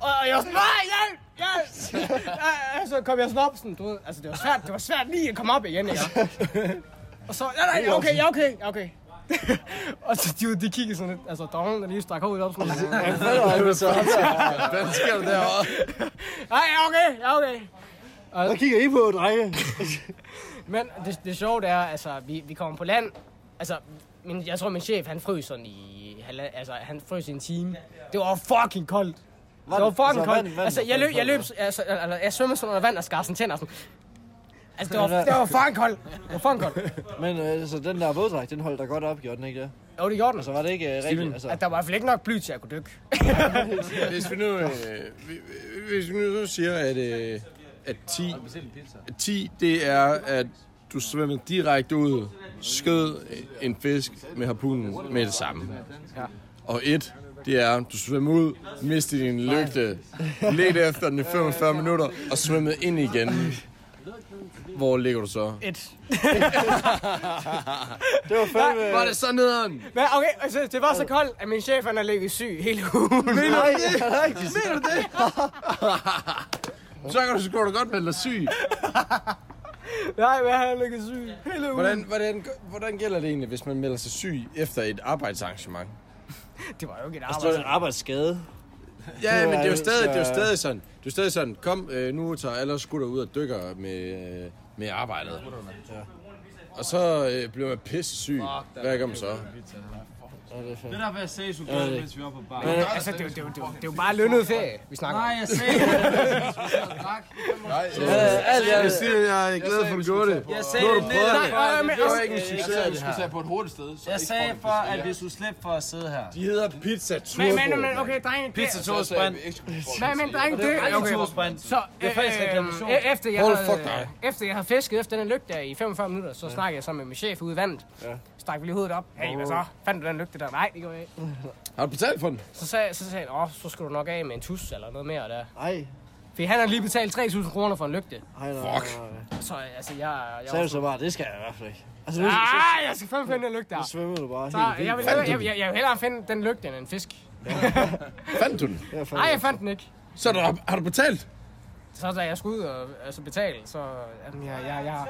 Og jeg var sådan, nej, hjælp, hjælp. Ja, så kom jeg sådan op, sådan, du ved, altså det var svært, det var svært lige at komme op igen, ikke? Og så, ja, nej, okay, ja, okay, ja, okay. og så de, de kiggede sådan lidt, altså dogen, der lige strak hovedet op sådan lidt. Hvad fanden var så? Hvad sker der derovre? Nej, ja, okay, ja, okay. Hvad kigger I på, drenge? Men det, det sjove det er, altså, vi, vi kommer på land. Altså, min, jeg tror, min chef, han frøs sådan i... halva- Altså, han frøs i en time. Det var fucking koldt. Det var fucking altså, koldt. vand- vand Altså, var jeg løb, jeg løb, koldt, altså, altså, jeg svømmede sådan under vand og skar sådan tænder sådan. Altså, det var, det var fucking koldt. Det var fucking koldt. Men øh, så den der våddragt, den holdt dig godt op, gjorde den ikke det? Jo, det gjorde den. Altså, var det ikke øh, rigtigt? Altså, At der var i hvert fald ikke nok bly til at kunne dykke. Hvis vi nu, øh, vi- hvis vi nu siger, at, øh, at 10, at 10, det er, at du svømmede direkte ud, skød en fisk med harpunen med det samme. Og 1, det er, du svømmer ud, mistede din lygte, ledte efter den i 45 minutter, og svømmede ind igen. Hvor ligger du så? Et. det var fandme... Var det så nederen? Men okay, altså, det var så koldt, at min chef, han har ligget syg hele ugen. Nej, det er rigtigt. Mener du det? så kan du sgu da godt melde dig syg. Nej, men han ligget syg hele ugen. Hvordan, hvordan, hvordan gælder det egentlig, hvis man melder sig syg efter et arbejdsarrangement? Det var jo ikke et Altså, det var arbejde. en arbejdsskade. Ja, men det er jo altså- stadig, det er jo stadig sådan. Det er jo stadig sådan, kom, øh, nu tager alle skutter ud og dykker med, øh, med arbejdet. Og så øh, bliver man pisse syg. Hvad gør man så? Ja, det er Det fandme. er derfor, jeg sagde, at skulle gøre det, mens vi var på bar. Men, altså, det, er det, er jo- det, er det er jo bare lønnet ferie, vi snakker. Nej, jeg sagde, Alt i Jeg siger, jeg er glad for, at du gjorde det. jeg sagde det netop. Nej, men Det var altså, ikke en succes, det her. tage på et hurtigt sted. Så Jeg sagde for, at vi skulle slippe for at sidde her. De hedder Pizza Turbo. men, men, men, okay, drenge. Pizza to sprint. Men, men, drenge, det, Okay. okay. Sprint. Så, Det er faktisk øh, reklamation. øh, efter jeg, havde, efter jeg havde fisket efter den lygte der i 45 minutter, så snakkede jeg så med min chef ude i vandet. Ja. Strak vi lige hovedet op. Hey, hvad så? Fandt du den lygte der? Nej, det jeg ikke. Har du betalt for den? Så sagde, så sagde han, åh, så skal du nok af med en tus eller noget mere der. Ej. For han har lige betalt 3.000 kroner for en lygte. Ej, nej, Fuck. nej, nej. Så altså, jeg... jeg Sagde du så bare, det skal jeg i hvert fald ikke. Altså, nu, Ah, jeg skal fandme finde den lygte der. så svømmede du bare Så helt jeg vil, vildt. jeg, jeg, jeg, jeg vil hellere finde den lygte end en fisk. Fandt du den? Nej, jeg fandt den ikke. Så er der, har du betalt? Så da jeg skulle ud og altså, betale, så... Jamen, jeg, jeg, jeg,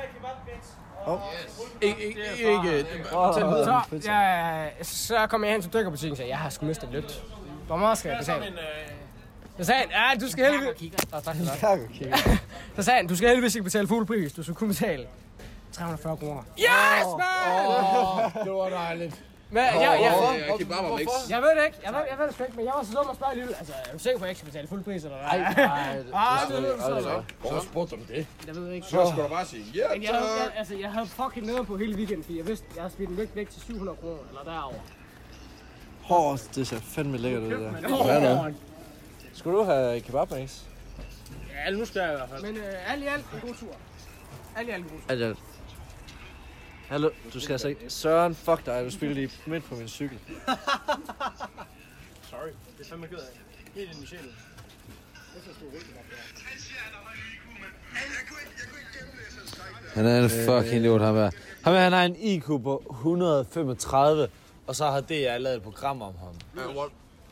Ikke, ikke, ikke. Åh, så, jeg, så kom jeg hen til dykkerbutikken og sagde, jeg har sgu mistet lygt. Hvor meget skal jeg betale? Så sagde han, ja, du skal heldigvis... Åh, tak. Så sagde han, du skal heldigvis ikke betale fuld pris, du skal kun betale 340 kroner. Yes, man! Det var dejligt. Men jeg, jeg, jeg, Jeg kan bare mix. jeg ved det ikke, jeg ved, jeg ved det sgu ikke, men jeg var så dum at spørge Lille. Altså, er du sikker på, at jeg ikke skal betale fuld pris, eller hvad? Ej, nej. det- Ah, det ved du så. så. Hvor spurgte du det? Jeg ved ikke. Så skal du bare sige, ja, Men jeg, jeg, altså, jeg havde fucking noget på hele weekenden, fordi jeg vidste, jeg havde smidt en lygt væk til 700 kroner, eller derover. Hård, det ser fandme lækkert ud, der. Hvad nu? Skulle du have kebab, Max? Ja, nu skal jeg i hvert fald. Men øh, alt i alt, en god tur. Alt i alt en god tur. Alt, alt. Hallo, du skal altså ikke... Søren, fuck dig, du spiller lige midt på min cykel. Sorry, det er fandme ked af. Helt ind i sjælen. Han er en fucking idiot, ham her. Ham her, han har en IQ på 135, og så har DR lavet et program om ham.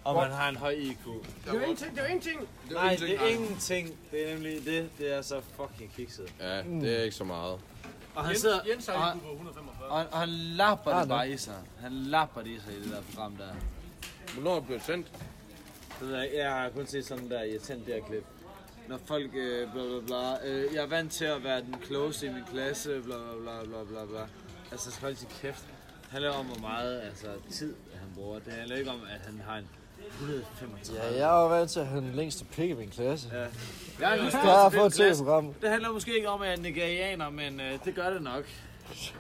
Om han har en høj IQ. Det er jo ingenting, det er jo ingenting. Nej, det er ingenting. Det er nemlig det. Det er så fucking kikset. Ja, det er ikke så meget. Og han sidder... Jens og, har han- IQ på 145. og, han- og han lapper Ah, det bare i sig. Han lapper det i sig i det der program der. Hvornår er det sendt? Det ved jeg, jeg har kun set sådan der irritant der klip. når folk øh, bla bla bla. Øh, jeg er vant til at være den klogeste i min klasse, bla bla bla bla bla bla. Altså, skal holde sin kæft. Det handler om, hvor meget altså, tid han bruger. Det handler ikke om, at han har en 135. Ja, jeg er jo vant til at have den længste pik i min klasse. Ja. Jeg er nu Jeg har fået et tv-program. Det handler måske ikke om, at jeg er nigerianer, men øh, det gør det nok.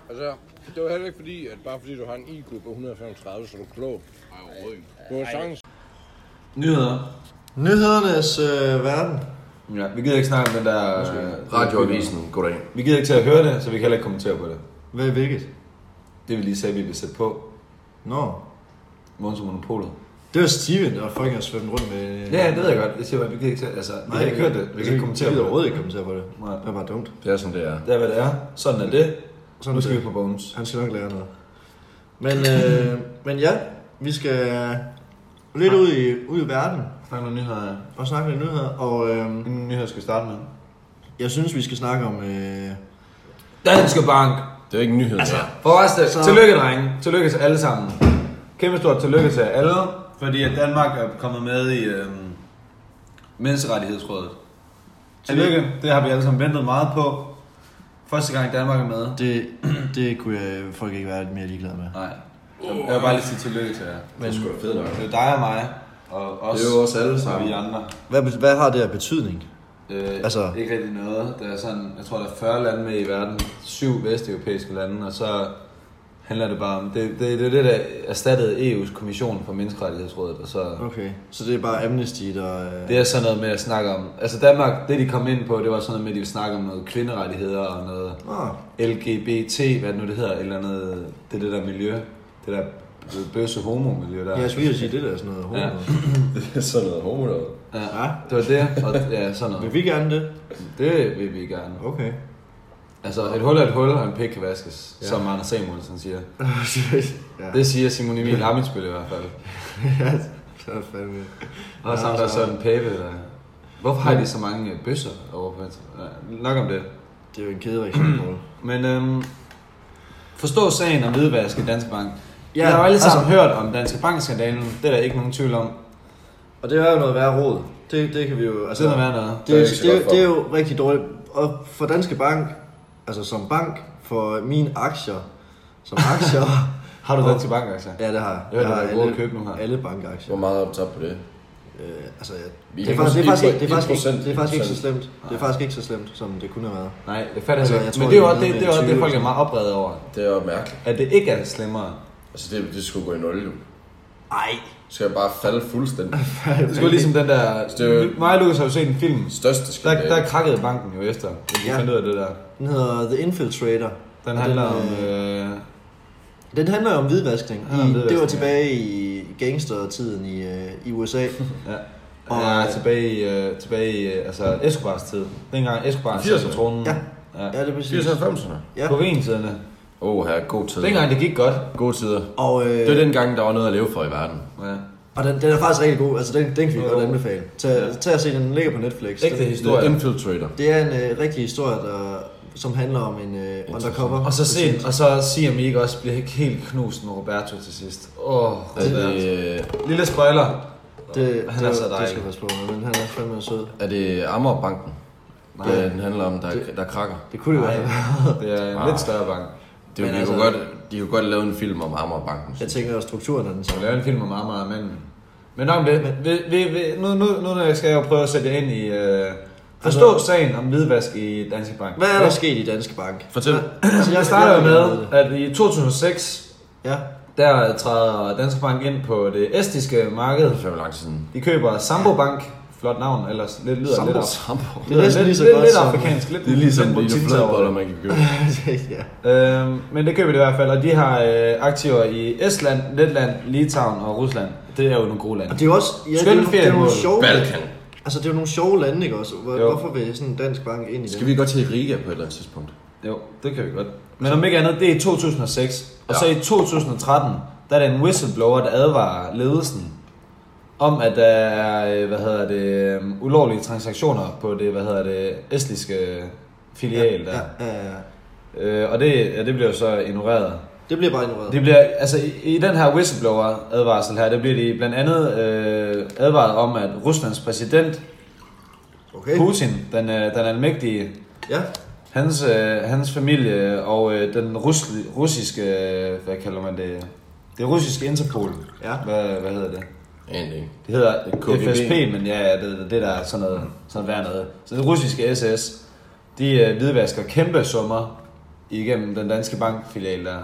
Altså, det var heller ikke fordi, at bare fordi du har en IQ på 135, så er du klog. Nej, overhovedet ikke. Du har sagtens Nyheder. Nyhedernes øh, verden. Ja, vi gider ikke snakke om den der... øh, Radioavisen, goddag. Vi gider ikke til at høre det, så vi kan heller ikke kommentere på det. Hvad er hvilket? Det vi lige sagde, vi vil sætte på. Nå. Måns og Monopolet. Det var Steven, der folk har svømt rundt med... Ja, det ved jeg godt. Jeg siger bare, vi gider ikke altså, vi har ikke hørt det. Vi kan ikke kommentere Vi på kan det. overhovedet ikke kommentere på det. Nej. Det er bare dumt. Det er som det er. Det er, hvad det er. Sådan er det. Sådan Nu er skal det. vi på Bones. Han skal nok lære noget. Men, øh, men ja, vi skal lidt ud i, ud i verden Snak nogle nyheder, ja. og snakke lidt nyheder. Og øh, Hvilken nyheder skal vi starte med? jeg synes, vi skal snakke om... Øh, Danske Bank. Det er ikke en nyhed altså, Forresten, Så- tillykke drenge. Tillykke til alle sammen. Kæmpe stort tillykke til alle, fordi at Danmark er kommet med i øhm, Menneskerettighedsrådet. Tillykke, det har vi alle sammen ventet meget på. Første gang Danmark er med. det, det kunne jeg, folk ikke være lidt mere ligeglade med. Nej. Jeg vil bare lige sige tillykke til jer. Men Det er sgu da fedt nok. Det er dig og mig, og os, Det er jo os alle og sammen. vi andre. hvad, hvad har det af betydning? Øh, Altså- altså, ikke rigtig noget. Der er sådan, jeg tror, der er 40 lande med i verden. Syv vesteuropæiske lande, og så handler det bare om... Det, det, det er det, der erstattede EU's kommission for menneskerettighedsrådet, og så... Okay, så det er bare Amnesty, der... Øh, Det er sådan noget med at snakke om... Altså Danmark, det de kom ind på, det var sådan noget med, at de ville snakke om noget kvinderettigheder og noget ah, LGBT, hvad det nu det hedder, et eller andet... Det er det der miljø. Det der bøsse homo-miljø der. jeg skulle lige sige, det der er sådan noget homo. Ja. Det er sådan noget homo noget. Ja, Ja. det var det, og ja, sådan noget. Vil vi gerne det? Det vil vi gerne. Okay. Altså, et hul er et hul, og en pik kan vaskes, Ja. som Anders Samuelsen siger. ja. Det siger Simon Emil Amitsbøl i hvert fald. ja, så er det fandme... Og så er der Søren Pape, der... Hvorfor har de så mange øh, bøsser over på? Ja, nok om det. Det er jo en kædereaktion, Poul. Men øhm, forstå sagen om hvidvask i Danske Bank. Ja, jeg har jo alle sammen altså- hørt om Danske Bank-skandalen. Det er der ikke nogen tvivl om. Og det er jo noget værre råd. Det, det kan vi jo... Altså, det er noget værd noget. Det, er, Det er det, det er jo rigtig dårligt. Og for Danske Bank, altså som bank, for mine aktier, som aktier... Har du Og- Danske Bank, altså? ja, det har jeg. Jeg hørte, jeg det har gode at købe nu her. alle bankaktier. Hvor meget har du tabt på det? Øh, altså, Vi det, er faktisk, det, er faktisk, ikke, det, er faktisk ikke, 1%, det er faktisk ikke så 1%. slemt. Det er faktisk ikke så slemt, som det kunne have været. Nej, det fatter Altså, jeg tror, Men det er jo det også det, noget det, er det 20 folk er meget oprevet over. Det er jo mærkeligt. At det ikke er slemmere. Altså, det, det skulle gå i nul, jo. Ej, Så skal jeg bare falde fuldstændig. Det skulle ligesom den der... Det er jo- Mig og Lukas har jo set en film. Største Der, skandale. der krakkede banken jo efter, at de Ja. ja. fandt ud af det der. Den hedder The Infiltrator. Den handler den, om... øh, Øh, Den handler jo om hvidvaskning. Om I, det var hvidvaskning, tilbage i gangstertiden i, øh, i USA. ja. Og- ja, tilbage i, øh, tilbage i øh, altså Escobars tid. Dengang Escobar sad på 80'erne? tronen. Ja. ja. Ja, det er præcis. 94'erne. Ja. Korean-tiderne. Åh, oh, her god tid. Dengang det gik godt. Gode tider. Og, øh, Det var den gang, der var noget at leve for i verden. Ja. og den, den er faktisk rigtig god. Altså, den, den kan vi godt anbefale. Tag, tag og se, den ligger på Netflix. Ægte historie. The Infiltrator. Det er en øh, rigtig historie, der, som handler om en øh, undercover. Og så se, og så sige, om I ikke også bliver helt knust med Roberto til sidst. Åh, oh, Er det, Lille spoiler. Det, Han det, er så det dejlig. skal jeg passe på med, men han er fandme sød. er det Amagerbanken? Nej. Det, den handler om, der, der krakker. Det kunne det Nej, være. det er en Ah. lidt større bank. Det, Men de, altså- kunne godt, de kunne godt lave en film om Amagerbanken. Jeg tænker, at strukturen er den Jeg samme. lave en film om manden. Men nok om det. Vi, vi, vi, nu, nu, nu når jeg skal jeg jo prøve at sætte jer ind i... Øh, forstå Altså- sagen om hvidvask i Danske Bank. Hvad er der sket i Danske Bank? Fortæl. Altså, Jeg starter med, at i 2006, det. Ja. der træder Danske Bank ind på det estiske marked. Det er lang tid siden. De køber Sambo Bank. Flot navn, ellers lidt, lyder Sambo. lidt, af- Sambo. Det er lyder næsten lidt, lige så lidt, godt lidt afrikansk. Lidt, Det er ligesom lidt de flødeboller, det. man kan købe. ja. Øhm, men det køber de i hvert fald, og de har øh, aktiver i Estland, Letland, Litauen og Rusland. Det er jo nogle gode lande. Og det er jo også... Ja, det er, Skønne jo- det er jo sjove... Balkan. Altså, det er jo nogle sjove lande, ikke også? Hvor, Jo. hvorfor vil sådan en dansk bank ind i det? Skal vi gå til Riga på et eller andet tidspunkt? Jo, det kan vi godt. Men om ikke andet, det er i 2006. Og Ja. så i 2013, der er der en whistleblower, der advarer ledelsen om, at der er, øh, hvad hedder det, øh, ulovlige transaktioner på det, hvad hedder det, estliske filial der. Ja, ja, ja. Øh, og det, ja, det bliver jo så ignoreret. Det bliver bare ignoreret. Det bliver, altså i, i den her whistleblower advarsel her, der bliver de blandt andet øh, advaret om, at Ruslands præsident Okay. Putin, den, øh, den almægtige, Ja. hans, øh, hans familie og øh, den rus, russiske, hvad kalder man det, det russiske Interpol. Ja. Hvad, hvad hedder det? Ikke. Det hedder KGB. FSP, men ja, det, det der er sådan noget, sådan værd noget. Så det russiske SS, de øh, hvidvasker kæmpe summer igennem den danske bankfilial der.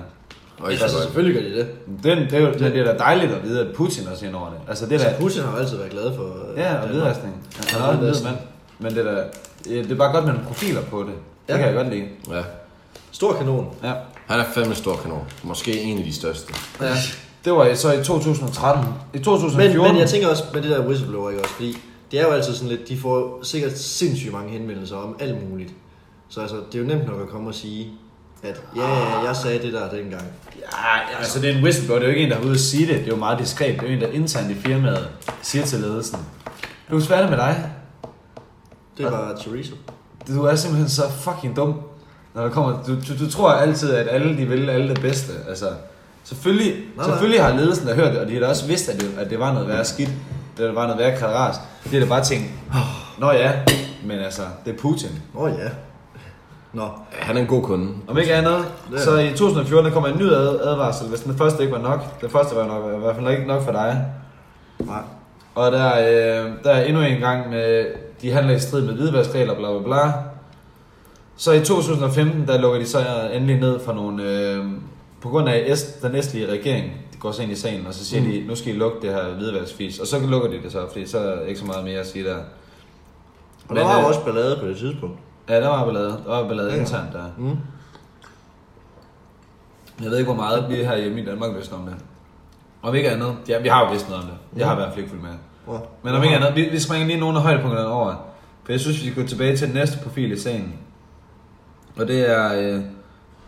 Og Altså, så selvfølgelig gør de det. Den, det er jo det er da dejligt at vide, at Putin også er ind over det. Altså det Altså, Putin har altid været glad for... øh, ja, og hvidvaskning. Han er også en mand. Men det er, da, det er bare godt med nogle profiler på det. Det Ja. kan jeg godt lide. Ja. Stor kanon. Ja. Han er fandme stor kanon. Måske en af de største. ja. Det var så i 2013. I Men, 2014. men jeg tænker også med det der whistleblower, ikke også? Fordi det er jo altid sådan lidt, de får sikkert sindssygt mange henvendelser om alt muligt. Så altså, det er jo nemt nok at komme og sige, at ja, ja, jeg sagde det der dengang. Ja, altså det er en whistleblower, det er jo ikke en, der er ude at sige det. Det er jo meget diskret. Det er jo en, der internt i firmaet siger til ledelsen. Du er færdig med dig. Det var Theresa. Du er simpelthen så fucking dum. Når der kommer, du, du, du tror altid, at alle de vil alle det bedste. Altså, selvfølgelig, nej. selvfølgelig har ledelsen der hørt det, og de har da også vidst, at det, at det var noget værre skidt. Det var noget værre kvadrats. Det er da bare tænkt, nå ja, men altså, det er Putin. Åh oh, ja. Nå, Han er en god kunde. Om ikke andet, Det så i 2014 der kommer en ny ad- advarsel, hvis den første ikke var nok. Den første var nok, i hvert fald ikke nok for dig. nej. Og der, øh, der er endnu en gang med, de handler i strid med hvidvaskregler, bla bla bla. Så i 2015, der lukker de så endelig ned for nogle, øh, på grund af est, den estlige regering, de går så ind i sagen, og så siger mm. de, nu skal I lukke det her hvidvaskfis. Og så lukker de det så, fordi så er der ikke så meget mere at sige der. Og der var øh, også ballade på det tidspunkt. Ja, der var ballade. Der var ballade Ja, ja, ja. internt der. Mm. Jeg ved ikke, hvor meget vi her hjemme i Danmark vidste om det. Om ikke andet. Ja, vi har jo vidst noget om det. Jeg har været flikfuld med. Åh. Men om ikke andet, vi, vi springer lige nogle af højdepunkterne over. For jeg synes, vi skal gå tilbage til den næste profil i sagen. Og det er, øh,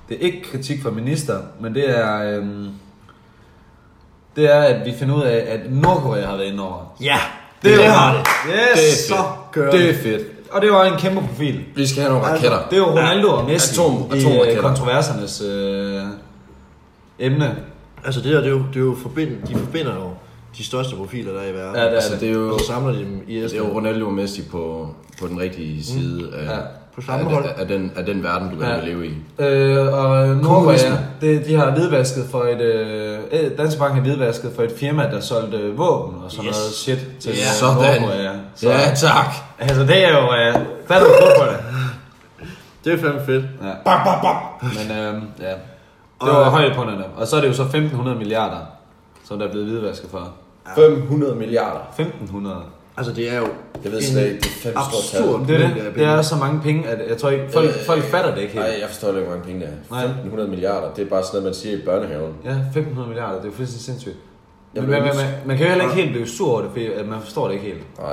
det er ikke kritik fra minister, men det er, øh, det er, at vi finder ud af, at Nordkorea har været inde over. Ja, Det, det er har det. det. Yes! Så kører Det er det. fedt. Og det var en kæmpe profil. Vi skal have nogle raketter. Det er jo Ronaldo og Messi Atom- i øh, atomraketter. kontroversernes øh, emne. Altså det her, det er jo, det er jo forbind, de forbinder jo de største profiler, der er i verden. Ja, det er Altså, det. det er jo, Og så samler de dem i det er jo Ronaldo og Messi på, på den rigtige side af, Ja. På samme hold. af, den, af den verden, du gerne Ja. vil leve i. Øh, og Nordkorea, det, de har hvidvasket for et... Øh, Danske Bank har hvidvasket for et firma, der solgte øh, våben og sådan Yes. noget shit til Ja, øh, sådan. Nordkorea. Så, Ja, tak. Altså, det er jo... Øh, hvad er du på det? Det er fandme fedt. Ja. Bam, bam, bam. Men øh, ja, det var højdepunkterne. Og så er det jo så 1500 milliarder, som der er blevet hvidvasket for. 500 milliarder. 1500. Altså det er jo Jeg ved slet ikke, det er tal. absurd Det er det. Det penge. er så mange penge, at jeg tror ikke... Folk, Øh, folk fatter det ikke helt. Nej, jeg forstår ikke, hvor mange penge det er. Nej. 1500 milliarder, det er bare sådan noget, man siger i børnehaven. Ja, 1500 milliarder, det er jo fuldstændig sindssygt. Men, man, man, man, man kan jo heller ikke helt blive sur over det, fordi at man forstår det ikke helt. Nej.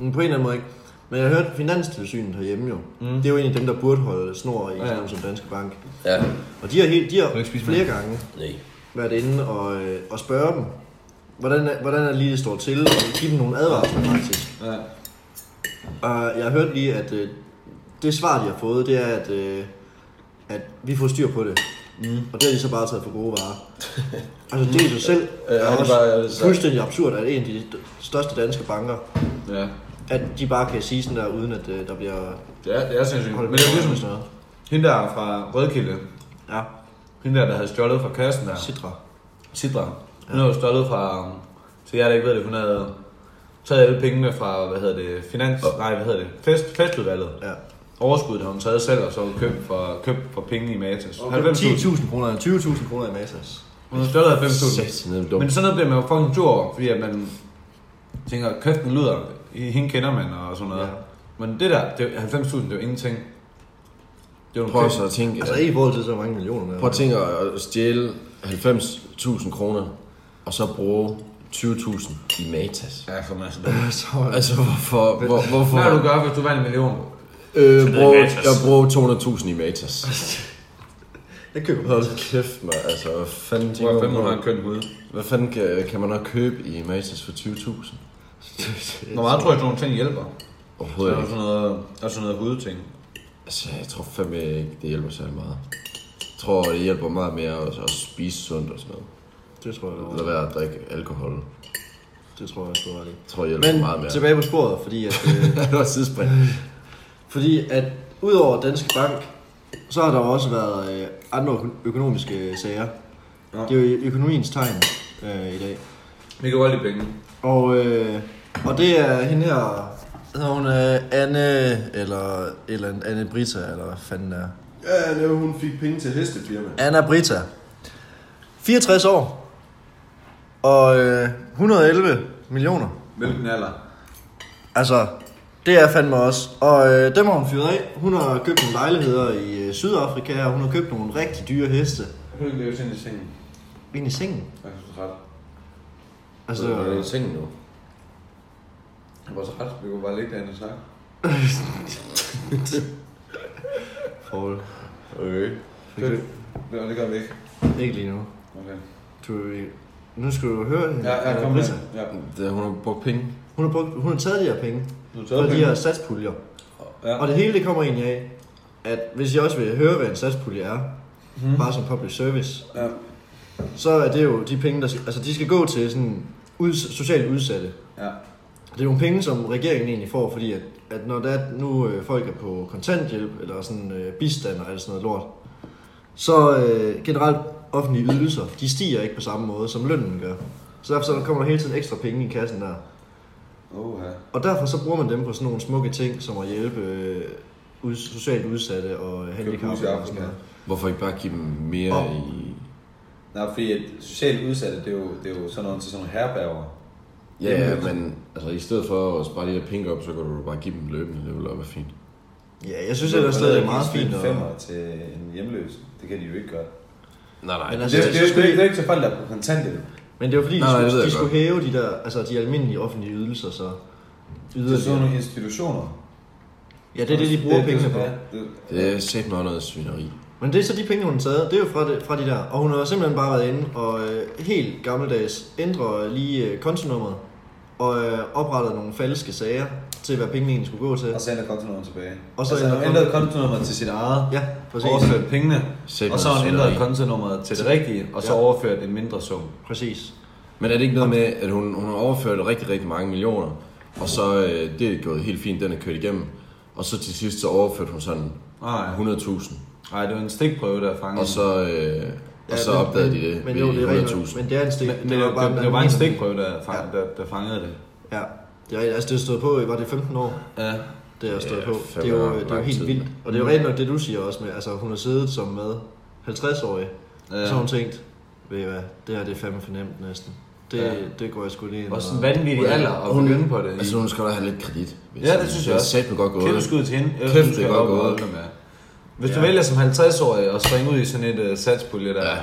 Men på en eller anden måde ikke. Men jeg har hørt Finanstilsynet herhjemme jo. Mm. Det er jo en af dem, der burde holde snor i, Ja, ja. som Danske Bank. Ja. Og de har, helt, de har flere gange Nej. været inde og, øh, og spørge dem, hvordan er, hvordan er lige det står til, og give dem nogle advarsler faktisk. Ja. Og jeg har hørt lige, at øh, det svar, de har fået, det er, at, øh, at vi får styr på det. Mm. Og det har de så bare taget for gode varer. altså det er jo selv Øh, er de også bare sagt- fuldstændig absurd, at en af de største danske banker, Ja. at de bare kan sige sådan der, uden at øh, der bliver Det er, det er sindssygt. Men det er ligesom sådan noget. hende der fra Rødkilde. Ja, Hende der, der havde stjålet fra kassen der. Citra. Sidra. Hun havde jo stjålet fra... Så jeg der ikke ved det, hun havde taget alle pengene fra, hvad hedder det, finans... Nej, hvad hedder det? Fest, festudvalget. Ja. Overskuddet har hun taget selv, og så købt for, købt for penge i Matas. Og 90.000. 10.000 kroner, 20.000 kroner i Matas. Hun har stjålet 90.000. Satan, dumt. Men sådan noget bliver man jo fucking sur over, fordi at man tænker, kæften lyder, hende kender man og sådan noget. Ja. Men det der, det er 90.000, det er jo ingenting. Det er jo Prøv så at tænke, Altså ikke i forhold til så mange millioner. Der. prøv at tænke at stjæle 90.000 kroner, og så bruge 20.000 i Matas. Ja, for mig Så, Altså, hvorfor? Hvor, hvorfor? Hvad vil du gøre, hvis du vandt en million? Øh, brug, jeg bruger 200.000 i Matas. jeg køber Hold kæft, mig. Altså, hvad fanden Hvor tænker fanden du har en køn hud? Hvad fanden kan, kan man nok købe i Matas for 20.000? Hvor meget tror jeg, sådan nogle ting hjælper? Overhovedet er ikke. sådan noget, der er sådan noget hudting. Altså, jeg tror fandme ikke, det hjælper særlig meget. Jeg tror, det hjælper meget mere at, at spise sundt og sådan noget. Det tror jeg, Lad være at drikke alkohol. Det tror jeg også, du har. Jeg tror, jeg hjælper Men meget mere. tilbage på sporet, fordi at, øh, det var et sidespring. fordi at udover Danske Bank, så har der også været øh, andre øko- økonomiske sager. Ja. Det er jo i økonomiens tegn øh, i dag. Vi kan godt lide penge. Og, øh, og det er hende her, hedder hun øh, Anne, eller, eller Anne Brita, eller hvad fanden det er. Ja, det var, hun fik penge til hestefirma. Anna Brita. 64 år. Og øh, 111 millioner. Hvilken alder? Altså, det er fandme også. Og øh, dem har hun fyret af. Hun har købt nogle lejligheder i øh, Sydafrika, og hun har købt nogle rigtig dyre heste. Jeg kan ikke leve i sengen. Ind i sengen. Jeg er så ret. Altså, Så det er det var, i sengen nu. Jeg var så ret. Vi kunne bare ligge derinde og snakke. Paul. Okay. Fedt. Ja, det gør vi ikke. Ikke lige nu. Okay. Du, nu skal du høre hende. Ja, jeg Anna kommer med. Ja. Det, hun har brugt penge. Hun har, brugt, hun har taget de her penge. Du har For taget de penge. her satspuljer. Ja. Og det hele det kommer egentlig af, at hvis I også vil høre, hvad en satspulje er, Mhm. mm. bare som public service, Ja. så er det jo de penge, der skal, altså de skal gå til sådan ud, socialt udsatte. Ja. Det er nogle penge, som regeringen egentlig får, fordi at, at når der er, nu øh, folk er på kontanthjælp, eller sådan øh, bistand og alt sådan noget lort, så øh, generelt offentlige ydelser, de stiger ikke på samme måde, som lønnen gør. Så derfor så kommer der hele tiden ekstra penge i kassen der. Oh, ja. Og derfor så bruger man dem på sådan nogle smukke ting, som at hjælpe øh, ud, socialt udsatte og handicappede og sådan noget. Hvorfor ikke bare give dem mere Og- i... Nej, fordi at socialt udsatte, det er jo, det er jo sådan noget til sådan nogle herberger. Ja, ja, men altså, i stedet for at spare de der penge op, så kan du bare give dem løbende. Det ville være fint. Ja, jeg synes stadig, det er meget fint. At- femmer til en hjemløs. Det kan de jo ikke gøre. Nej, nej. Men Det, altså, er- det, så det, skulle er- de- det er ikke til folk, der er på kontanthjælp. Men det var fordi, de, Nej, det skulle, de skulle hæve de der, altså de almindelige offentlige ydelser, så Det er sådan nogle institutioner. Ja, det er det, de bruger pengene på. Det, Det er sæt mig noget svineri. Men det er så de penge, hun har taget, det er jo fra, det, fra de der. Og hun har simpelthen bare været inde og øh, helt gammeldags ændrer lige øh, kontonummeret og øh, oprettet nogle falske sager til, hvad pengene egentlig skulle gå til. og så ændrer kontonummeret tilbage. Og så altså, ændrede kontonummeret til sit eget. Ja, præcis. Overført pengene. Sæt Og så ændret svineri. kontonummeret til det rigtige, og så Ja. overført en mindre sum. Præcis. Men er det ikke noget med, at hun, hun har overført rigtig, rigtig mange millioner, og så øh, det er gået helt fint, den er kørt igennem, og så til sidst så overførte hun sådan Nej, 100.000, nej, det var en stikprøve, der fangede. og så, øh, og så men- opdagede men, de det men ved jo, det er rigtigt, 100.000. men det er en stik. Men, men det, var bare, det, var bare en stikprøve, der, fang, ja. der, der fangede det. Ja, det er. Altså, det stod på, var det 15 år? Ja. Det er stået Ja, på. Det er jo, det er jo tid. helt vildt. Og det er jo rent nok det, du siger også med, altså hun har siddet som med 50-årig, Ja. så har hun tænkt, ved I hvad, det her det er fandme for nemt næsten. Det, Ja. det går jeg sgu lige ind Og sådan en og... vanvittig alder at begynde på det. Altså, hun skal da have lidt kredit. hvis- Ja, det synes jeg Det også. er satme godt Kæmpe gået. skud til hende. Det er jeg godt var gået. Hvis du Ja. vælger som 50-årig og springe ud i sådan et uh, satspulje der, Ja.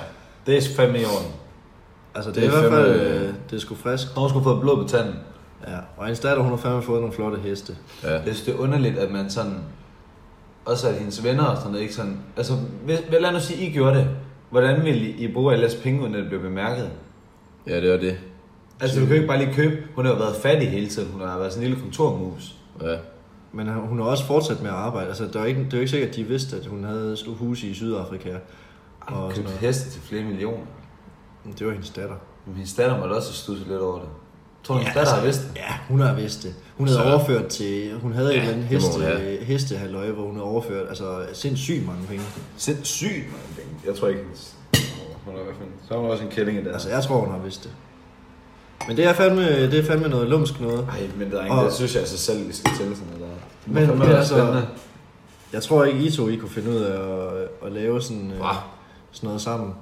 det er fandme i orden. Altså det, Det er i er hvert fald, øh, det er sgu frisk. Hun skulle fået blod på tanden. Ja, og hendes datter, hun har fandme fået nogle flotte heste. Ja. Jeg synes, det er underligt, at man sådan... Også at hendes venner og sådan noget, ikke sådan... Altså, hvis, lad nu sige, I gjorde det. Hvordan ville I, I bruge ellers penge, uden at det blev bemærket? ja, det er det. Altså, du kan jo ikke bare lige købe... Hun har jo været fattig hele tiden. Hun har været sådan en lille kontormus. Ja. Men hun har også fortsat med at arbejde. Altså, der er ikke, det er jo ikke sikkert, at de vidste, at hun havde huse i Sydafrika. Og Hun købte heste til flere millioner. Men Det var hendes datter. Men hendes datter måtte også have studset lidt over det. Tror, hendes Ja, datter altså, har vidst det. Ja, hun har vidst det. Hun havde Så- overført til... Hun havde ja, et eller andet det må heste, hestehalløje, hvor hun havde overført altså, sindssygt mange penge. Sindssygt mange penge. Jeg tror ikke, hendes... Er. Så har hun også en kælling i der. Altså, jeg tror, hun har vidst det. Men det er fandme, det er fandme noget lumsk noget. Ej, men der er Og- ingen, der synes jeg altså selv, vi skal til sådan noget der. Men- men altså- spændende. Jeg tror ikke, I to I kunne finde ud af at, at lave sådan, øh, sådan noget sammen.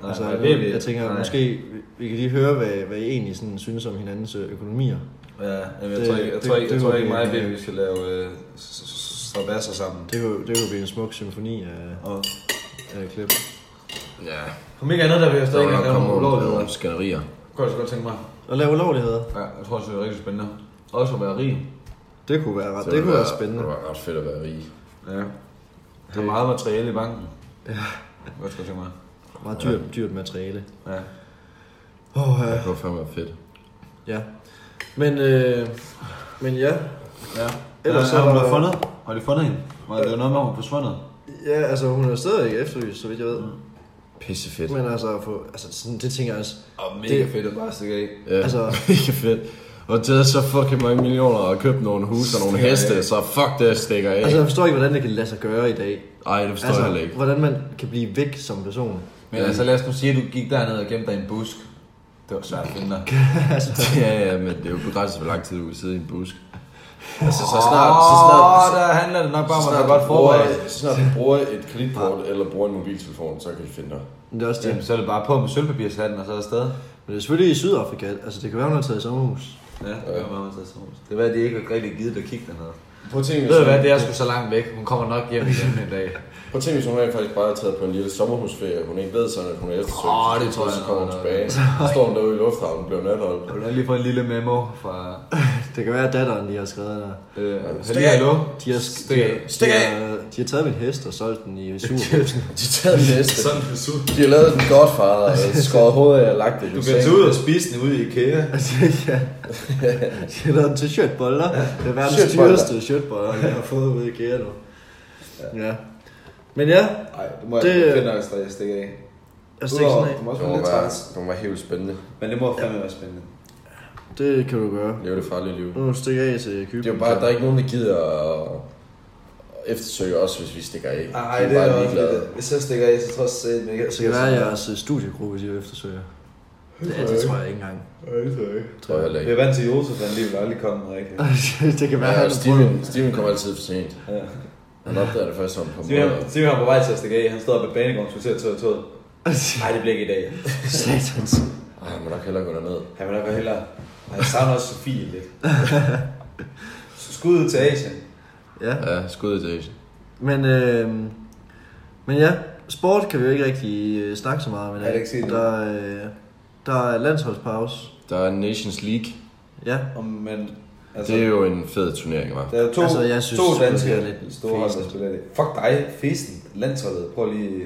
Nej, altså, nej, jeg, er jeg tænker, nej. måske vi, vi kan lige høre, hvad, hvad I egentlig sådan synes om hinandens øh, økonomier. Ja, jamen, jeg Det- tror ikke, jeg tror ikke, jeg tror ikke mig, en, at øh, vi skal lave øh, strabasser sammen. Det kunne, det kunne blive en smuk symfoni af, Og af klip. Ja. om ikke andet, der vil jeg stadig nok lave nogle ulovligheder. skænderier. Det kunne jeg så godt tænke mig. Og lave ulovligheder, Ja, jeg tror, det er rigtig spændende. Også at være rig. Det kunne være, ret, det, ville kunne være spændende. Det var ret fedt at være rig. Ja. Har meget materiale i banken. Ja. Hvad skal jeg mig? Meget dyrt, dyrt materiale. Ja. Oh, Det ja. kunne fandme være fedt. ja. Men, øh, men ja. Ja. Ellers ja, så har været fundet? Har de fundet hende? Var det noget med, at hun forsvundet? Ja, altså hun er stadig efterlyst, så vidt jeg ved. pisse fedt. Men altså, for, altså sådan, det tænker jeg også. Og mega Det- fedt at bare stikke af. Ja, altså, mega fedt. Og taget så fucking mange millioner og købt nogle huse og nogle heste, så fuck det, jeg stikker af. Altså, jeg forstår ikke, hvordan det kan lade sig gøre i dag. Ej, det forstår Altså, jeg heller ikke. hvordan man kan blive væk som person. Men altså lad os nu sige, at du gik derned og gemte dig i en busk. Det var svært at finde dig. Ja, ja, men det er jo begrænset, hvor lang tid du kan sidde i en busk. Altså så snart- så snart- Åh, der handler det nok bare om at være godt du bruger- forberedt. Så snart du bruger et kreditkort eller bruger en mobiltelefon, så kan de finde dig. Det er også det. Jamen, så er det bare på med sølvpapirshatten og så afsted. Men det er selvfølgelig i Sydafrika. Altså, det kan være, hun har taget i sommerhus. Ja, det var meget sommerhus. Det var, at de ikke rigtig givet at kigge dernede. Prøv at tænke, Ved du hvad, det er sgu så langt væk. Hun kommer nok hjem igen en dag. Prøv at tænke, hvis hun rent faktisk bare er taget på en lille sommerhusferie, hun ikke ved sådan, at hun er eftersøgt. Åh, det tror jeg Så kommer hun tilbage. Så står hun derude i lufthavnen, bliver natholdt. Hun har lige fået en lille memo fra... Det kan være, at datteren, de har skrevet der. Øh, Stik hallo, af. hallo. De har, Stik de, af. har, Stik de, af. har, de har taget min hest og solgt den i sur. De har taget den næste. Sådan er det De har lavet den godfather, og skåret hovedet af og lagt det. i Du kan sengen. tage ud og spise den ude i IKEA. ja. De har lavet den til shirtboller. Det er verdens Shirtboller. dyreste shirtboller, jeg har fået ude i IKEA nu. Ja. Men ja, Nej, det må jeg Det- det... finde, hvis der jeg stikker af. jeg stikker sådan af. det må også Det være må lidt være, det må være helt spændende. Men det må fandme være spændende. Det kan du gøre. Leve det farlige liv. Nu stikker jeg af til Kyben. Det er jo bare, der er ikke nogen, der gider at eftersøge os, hvis vi stikker af. Nej, De det er bare også ligeglade. lidt. Hvis jeg stikker af, så tror jeg selv, at jeg Så kan det være, at jeres øh, studiegruppe, de eftersøger. Det, det tror jeg ikke engang. Nej, det tror jeg ikke. Tror jeg heller Vi ikke. er vant til Josef, han lige vil aldrig komme rigtigt. det kan være, Ja, han Steven, Steven kommer altid for sent. Ja. Han opdager det først om på Steven, måneder. Steven er på vej til at stikke af. Han står på banegården, skulle til at tage toget. Nej, det bliver ikke i dag. Satans. Ej, han må nok hellere gå derned. Han vil nok hellere. Og jeg savner også Sofie lidt. Så skud ud til Asien. Ja, Ja, skud til Asien. men, øh, men ja, sport kan vi jo ikke rigtig øh, snakke så meget om i Ja, det er dag. ikke sikkert. Der, øh, der er landsholdspause. Der er Nations League. Ja, Om, men, altså, Det er jo en fed turnering, hva'? Der er to, Altså, jeg synes, to er danske lidt store hold, der spiller det. Fuck dig, Fesen, landsholdet. Prøv lige...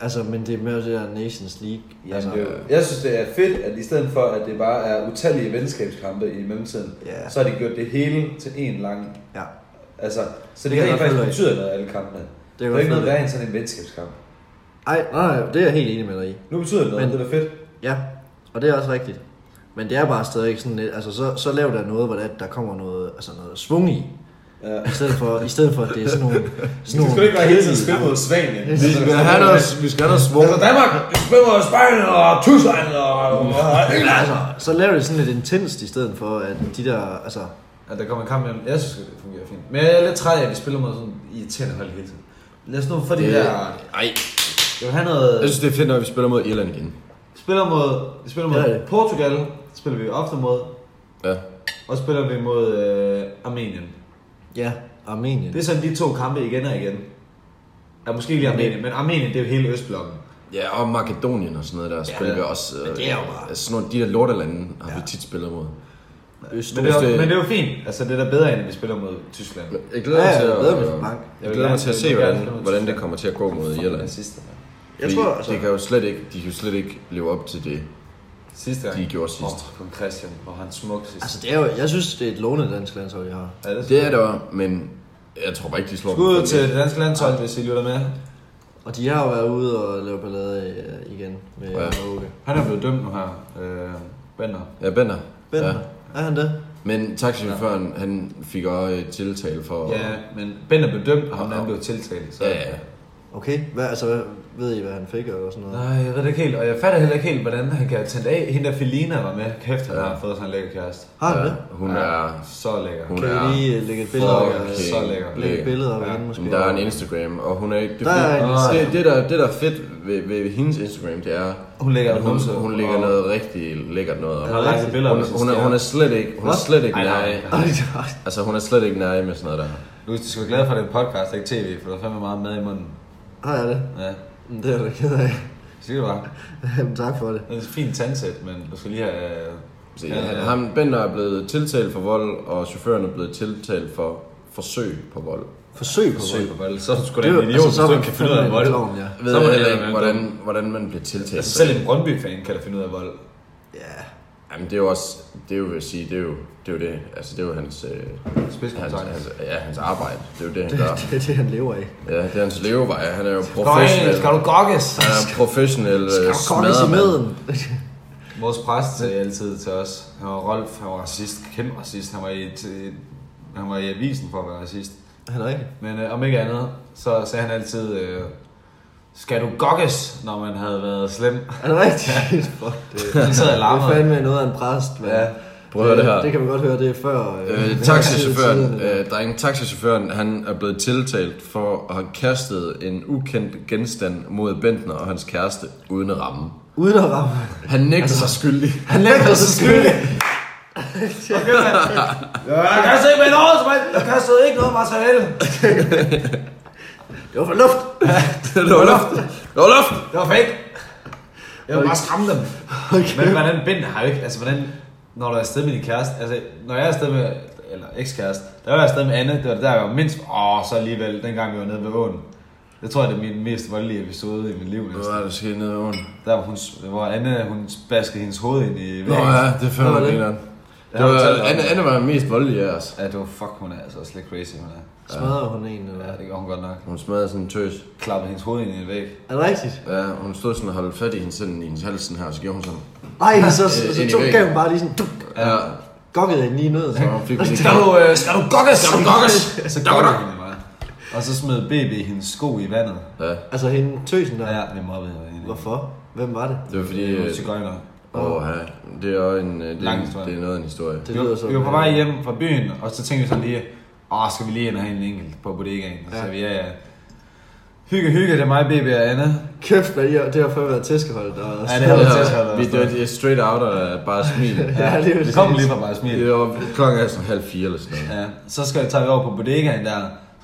altså, men det er mere det der Nations League. Jamen, altså, det er jo, jeg synes, det er fedt, at i stedet for, at det bare er utallige venskabskampe i mellemtiden, Ja. så har de gjort det hele til en lang... Ja. Altså, så det, Det kan faktisk betyder noget, alle kampene. Det er jo ikke noget værre end sådan en venskabskamp. Ej, nej, nej, det er jeg helt enig med dig i. Nu betyder det noget, Men- det er fedt. Ja, og det er også rigtigt. Men det er bare stadig sådan lidt, altså så, så lav der noget, hvor der, der kommer noget, altså noget svung i. Ja. I stedet for, i stedet for at det er sådan nogle... Sådan Det skal ikke være hele tiden spille mod Spanien. Vi Vi skal have noget, vi skal have noget svung. Altså Danmark, vi spiller mod Spanien og Tyskland og... og England. Altså, så laver det sådan lidt intenst i stedet for, at de der, altså... Ja, der kommer en kamp imellem. Jeg synes, det fungerer fint. Men jeg er lidt træt af, at vi spiller mod sådan irriterende hold hele tiden. Lad os nu få de Det- der... Ej, Jeg vil have noget... jeg synes, det er fedt, når vi spiller mod Irland igen. Vi spiller mod, vi spiller mod Ja, det. Portugal, spiller vi ofte mod, Ja. og spiller vi mod øh, Armenien. Ja, Armenien. Det er sådan de to kampe igen og igen. Ja, måske ikke lige Armenien, men Armenien, det er jo hele Østblokken. Ja, og Makedonien og sådan noget der spiller Ja, vi også. men det er jo bare- Altså, sådan nogle, de der lortelande har vi tit spillet mod. Øst. Men det, er, det- men det er jo fint. Altså, det er da bedre, end at vi spiller mod Tyskland. Jeg glæder Ja, mig ja, til jeg at, for blank. jeg glæder mig til at se, Jeg hvordan, hvordan det kommer til at gå mod Irland. Jeg tror, altså... de kan jo slet ikke, de kan jo slet ikke leve op til det, Sidste gang. de gjorde sidst. Åh, kong Christian, og han smuk sidst. Altså, det er jo, jeg synes, det er et låne dansk landshold, jeg har. ja, det, Det er det også, men jeg tror bare ikke, de slår Skud ud dem. til det danske landshold, hvis I lytter med. Og de har jo været ude og lave ballade øh, igen med Ja. ja. Åke. Han er blevet dømt nu her. Øh, Bender. Ja, Bender. Bender. Ja. Ja. Er han det? Men taxichaufføren, han fik også et tiltale for... Ja, men Bender blev dømt, og ham der blev tiltalt. Så. ja, ja. Okay, hvad, altså, hvad, ved I, hvad han fik og sådan noget? Nej, jeg ved det ikke helt, og jeg fatter heller ikke helt, hvordan han kan tænde af. Hende der Felina var med. Kæft, han Ja. har fået sådan en lækker kæreste. Har han ja. det? Hun er... Så lækker. Hun Kan er... lige øh, lægge et billede op? øh, så lækker. Lægge et billede op Ja. ja. igen, måske? Men der er en Instagram, og hun er ikke... Det, Der er en det, Instagram. det, der, det, der er fedt ved, ved hendes Instagram, det er... Hun lægger at hun, numse, hun lægger og- noget rigtig lækkert noget op. Hun, af sin hun, er, hun er slet ikke, hun er slet ikke Ej, nej. nej. Altså, hun er slet ikke nær med sådan noget der. Louis, du skal være glad for den podcast, ikke tv, for der er fandme meget mad i munden. Har jeg det? Ja, Men Det er jeg da ked af. sig det bare. Jamen, tak for det. Det er et fint tandsæt, men du skal lige have... Så, Ja, ja, ja. Ham, Bender er blevet tiltalt for vold, og chaufføren er blevet tiltalt for forsøg på vold. Forsøg på Søg vold. på vold. Så er du sgu da Det en jo- idiot, altså, så du kan finde ud af vold. en klovn, ja. Jeg Så ved må heller det ikke, hvordan, hvordan man bliver tiltalt. Altså selv en Brøndby-fan kan da finde ud af vold. Ja. Jamen, det er jo også, det er jo, vil jeg sige, det er jo det, er jo det. Altså, det er jo hans, øh, hans, hans, ja, hans arbejde. Det er jo det, han gør. Det er det, han lever af. Ja, det er hans levevej. Han er jo Skal professionel. du, skal du gokkes? Han er professionel øh, Kokkes i smadremand. maden. Vores præst sagde altid til os, han var Rolf, han var racist, kæmpe racist, han var i, til, han var i avisen for at være racist. Han er rigtig. Men øh, om ikke andet, så sagde han altid, øh, skal du gokkes, når man havde været slem? Er rigtig. Fuck det. Det sad jeg Det er larmede. fandme noget af en præst, mand. Ja. Prøv at høre det her. Det kan man godt høre, det er før... Øh, taxichaufføren, tiderne. øh, der er en taxichaufføren, han er blevet tiltalt for at have kastet en ukendt genstand mod Bentner og hans kæreste uden at ramme. Uden at ramme. Han nægter sig skyldig. Han lægger sig skyldig. Jeg kastede ikke med år, jeg kastede ikke noget materiale. Det var for luft. det var luft. Det var luft. Det var fake. Jeg vil bare skræmme dem. Men hvordan Bent har jo ikke, altså hvordan, når du er afsted med din kæreste, altså når jeg er afsted med, eller ekskæreste, der var jeg afsted med Anne, det var der, jeg var mindst, åh, så alligevel, dengang vi var nede ved åen. Jeg tror, det er min mest voldelige episode i mit liv Hvad var der sket nede under? Der hvor, hun, hvor Anne, hun baskede hendes hoved ind i Nå væggen. ja, det er Hvad fandme var det? det. Det Det var. Anne, Anne var mest voldelige af os. Ja, det var fuck, hun er altså også lidt crazy, hun er. Smadrer hun en, eller Ja, det gør hun godt nok. Hun smadrede sådan en tøs. Klappede hendes hoved ind i en væg. Er det rigtigt? Ja, hun stod sådan og holdt fat i hendes, i hendes hals sådan her, og så gjorde hun sådan. Ej, så, så, Øh, så tog, gav hun bare lige sådan... Duk, Ja, gokkede den lige ned. så Så. hun fik lige Skal du, øh, skal du gokkes? Skal du gokkes? Så gokkede hende bare. Og så smed BB hendes sko i vandet. Ja, Altså hende tøsen der. Ja, det mobbede jeg hende. Hvorfor? Hvem var det? det var fordi... Det er Øh, cigøjner. åh, ja, det er jo en, øh, det, Lang er, historie. det er noget af en historie. Det Vi, lyder var- som... vi var på vej hjem fra byen, og så tænkte vi sådan lige, åh, skal vi lige ind og have en enkelt på bodegaen? Og så Ja. vi, ja, ja. Hygge, hygge, det er mig, BB og Anne. Kæft, hvad I har, det har før været tæskeholdet. Der Ja, det har været Ja, tæskeholdet. Vi det er straight out og bare smil. Ja, det er jo Vi kom lige fra bare smil. Det var klokken er sådan halv fire eller sådan noget. Ja, så skal tager vi over på bodegaen der.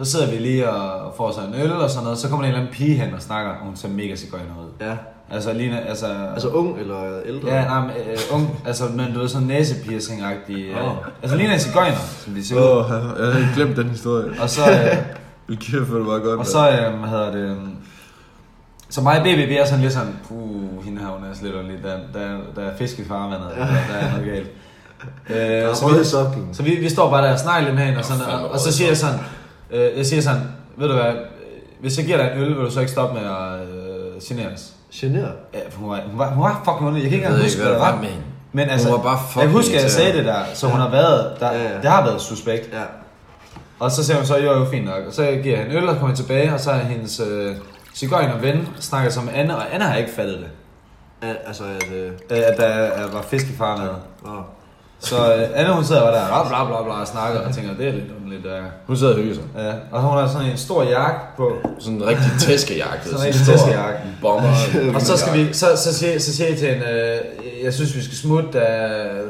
Så sidder vi lige og får sig en øl og sådan noget. Så kommer der en eller anden pige hen og snakker, og hun ser mega cigøjner ud. Ja. Altså, lige, altså, Altså ung eller ældre? Ja, nej, men, øh, ung, altså, men du ved, sådan næsepiercing-agtig. Øh, Åh. Altså, ligner en cigøjner, som de ser ud. Åh, jeg havde glemt den historie. Og så, øh, Det kæft, det var godt. og så, øh, hvad hedder det, øh, så mig og BB, vi er sådan lidt sådan, puh, hende her, hun er lidt underlig, der, der, der er fisk i farvandet, der, der er noget galt. Der Øh, er så rød i vi, sokken. så vi, vi står bare der og snakker lidt med hende, og, sådan, fandme og, og så rød siger jeg sådan, øh, jeg siger sådan, ved du hvad, øh, hvis jeg giver dig en øl, vil du så ikke stoppe med at øh, genere os? Genere. Ja, for hun var, hun var, hun var fucking underlig. Jeg kan ikke Jeg engang ved huske, ikke, hvad der var. med hende. Men altså, var bare jeg fucking husker, at jeg sagde det irriterende. der, så hun har været, der, Ja, ja. det har været suspekt. Ja. Og så siger hun så, jo jo, fint nok. Og så giver han øl, og kommer tilbage, og så er hendes øh, cigøjner ven snakker som Anne, og Anne har ikke fattet det. Al- Altså, at... Øh, At der er- var fisk i farvandet. åh. Så øh, Anne hun sidder bare der, bla bla bla, bla og snakker, og tænker, det er lidt underligt. Ja. Hun sidder og hygger sig. ja. Og hun har sådan en stor jakke på, Sådan en rigtig tæskejakke. Sådan en rigtig tæskejakke. Bomber. og så skal vi, så, så, siger, så siger jeg til hende, øh, jeg synes vi skal smutte, da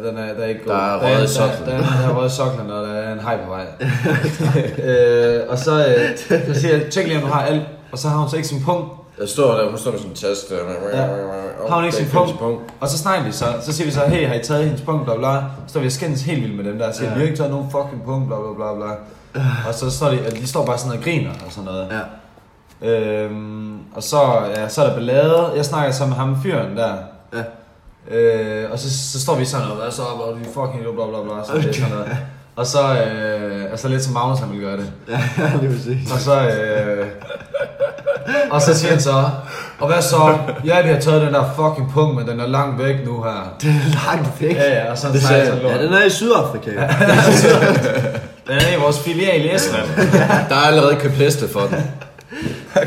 den er, der er ikke Der er god. røget i der, soklen. der, der, er røget i soklen, og der er en hej på vej. øh, og så, øh, så siger jeg, tjek lige om du har alt. Og så har hun så ikke sin punkt. Jeg står der, hun står med sådan en taske. Ja. Har hun ikke sin punkt? sin punkt? Og så snakker vi så, så siger vi så, hey, har I taget hendes punkt, bla bla. Så står vi og skændes helt vildt med dem der, og siger, Ja. vi har ikke taget nogen fucking punkt, bla bla bla bla. Og så står de, og de står bare sådan og griner og sådan noget. Ja. Øhm, og så, ja, så er der ballade. Jeg snakker så med ham fyren der. Ja. Øh, og så, så står vi sådan og hvad så, hvor vi fucking bla bla bla, så det er sådan noget. Og så, øh, og så lidt som Magnus, han ville gøre det. Ja, lige præcis. Og så, øh, og så siger han så, og hvad så? Ja, vi har taget den der fucking punkt, men den er langt væk nu her. Det er langt væk. Ja, ja, og sådan Det sagde han Ja, den er i Sydafrika. Den er i vores filial i Estland. Der er allerede købt heste for den.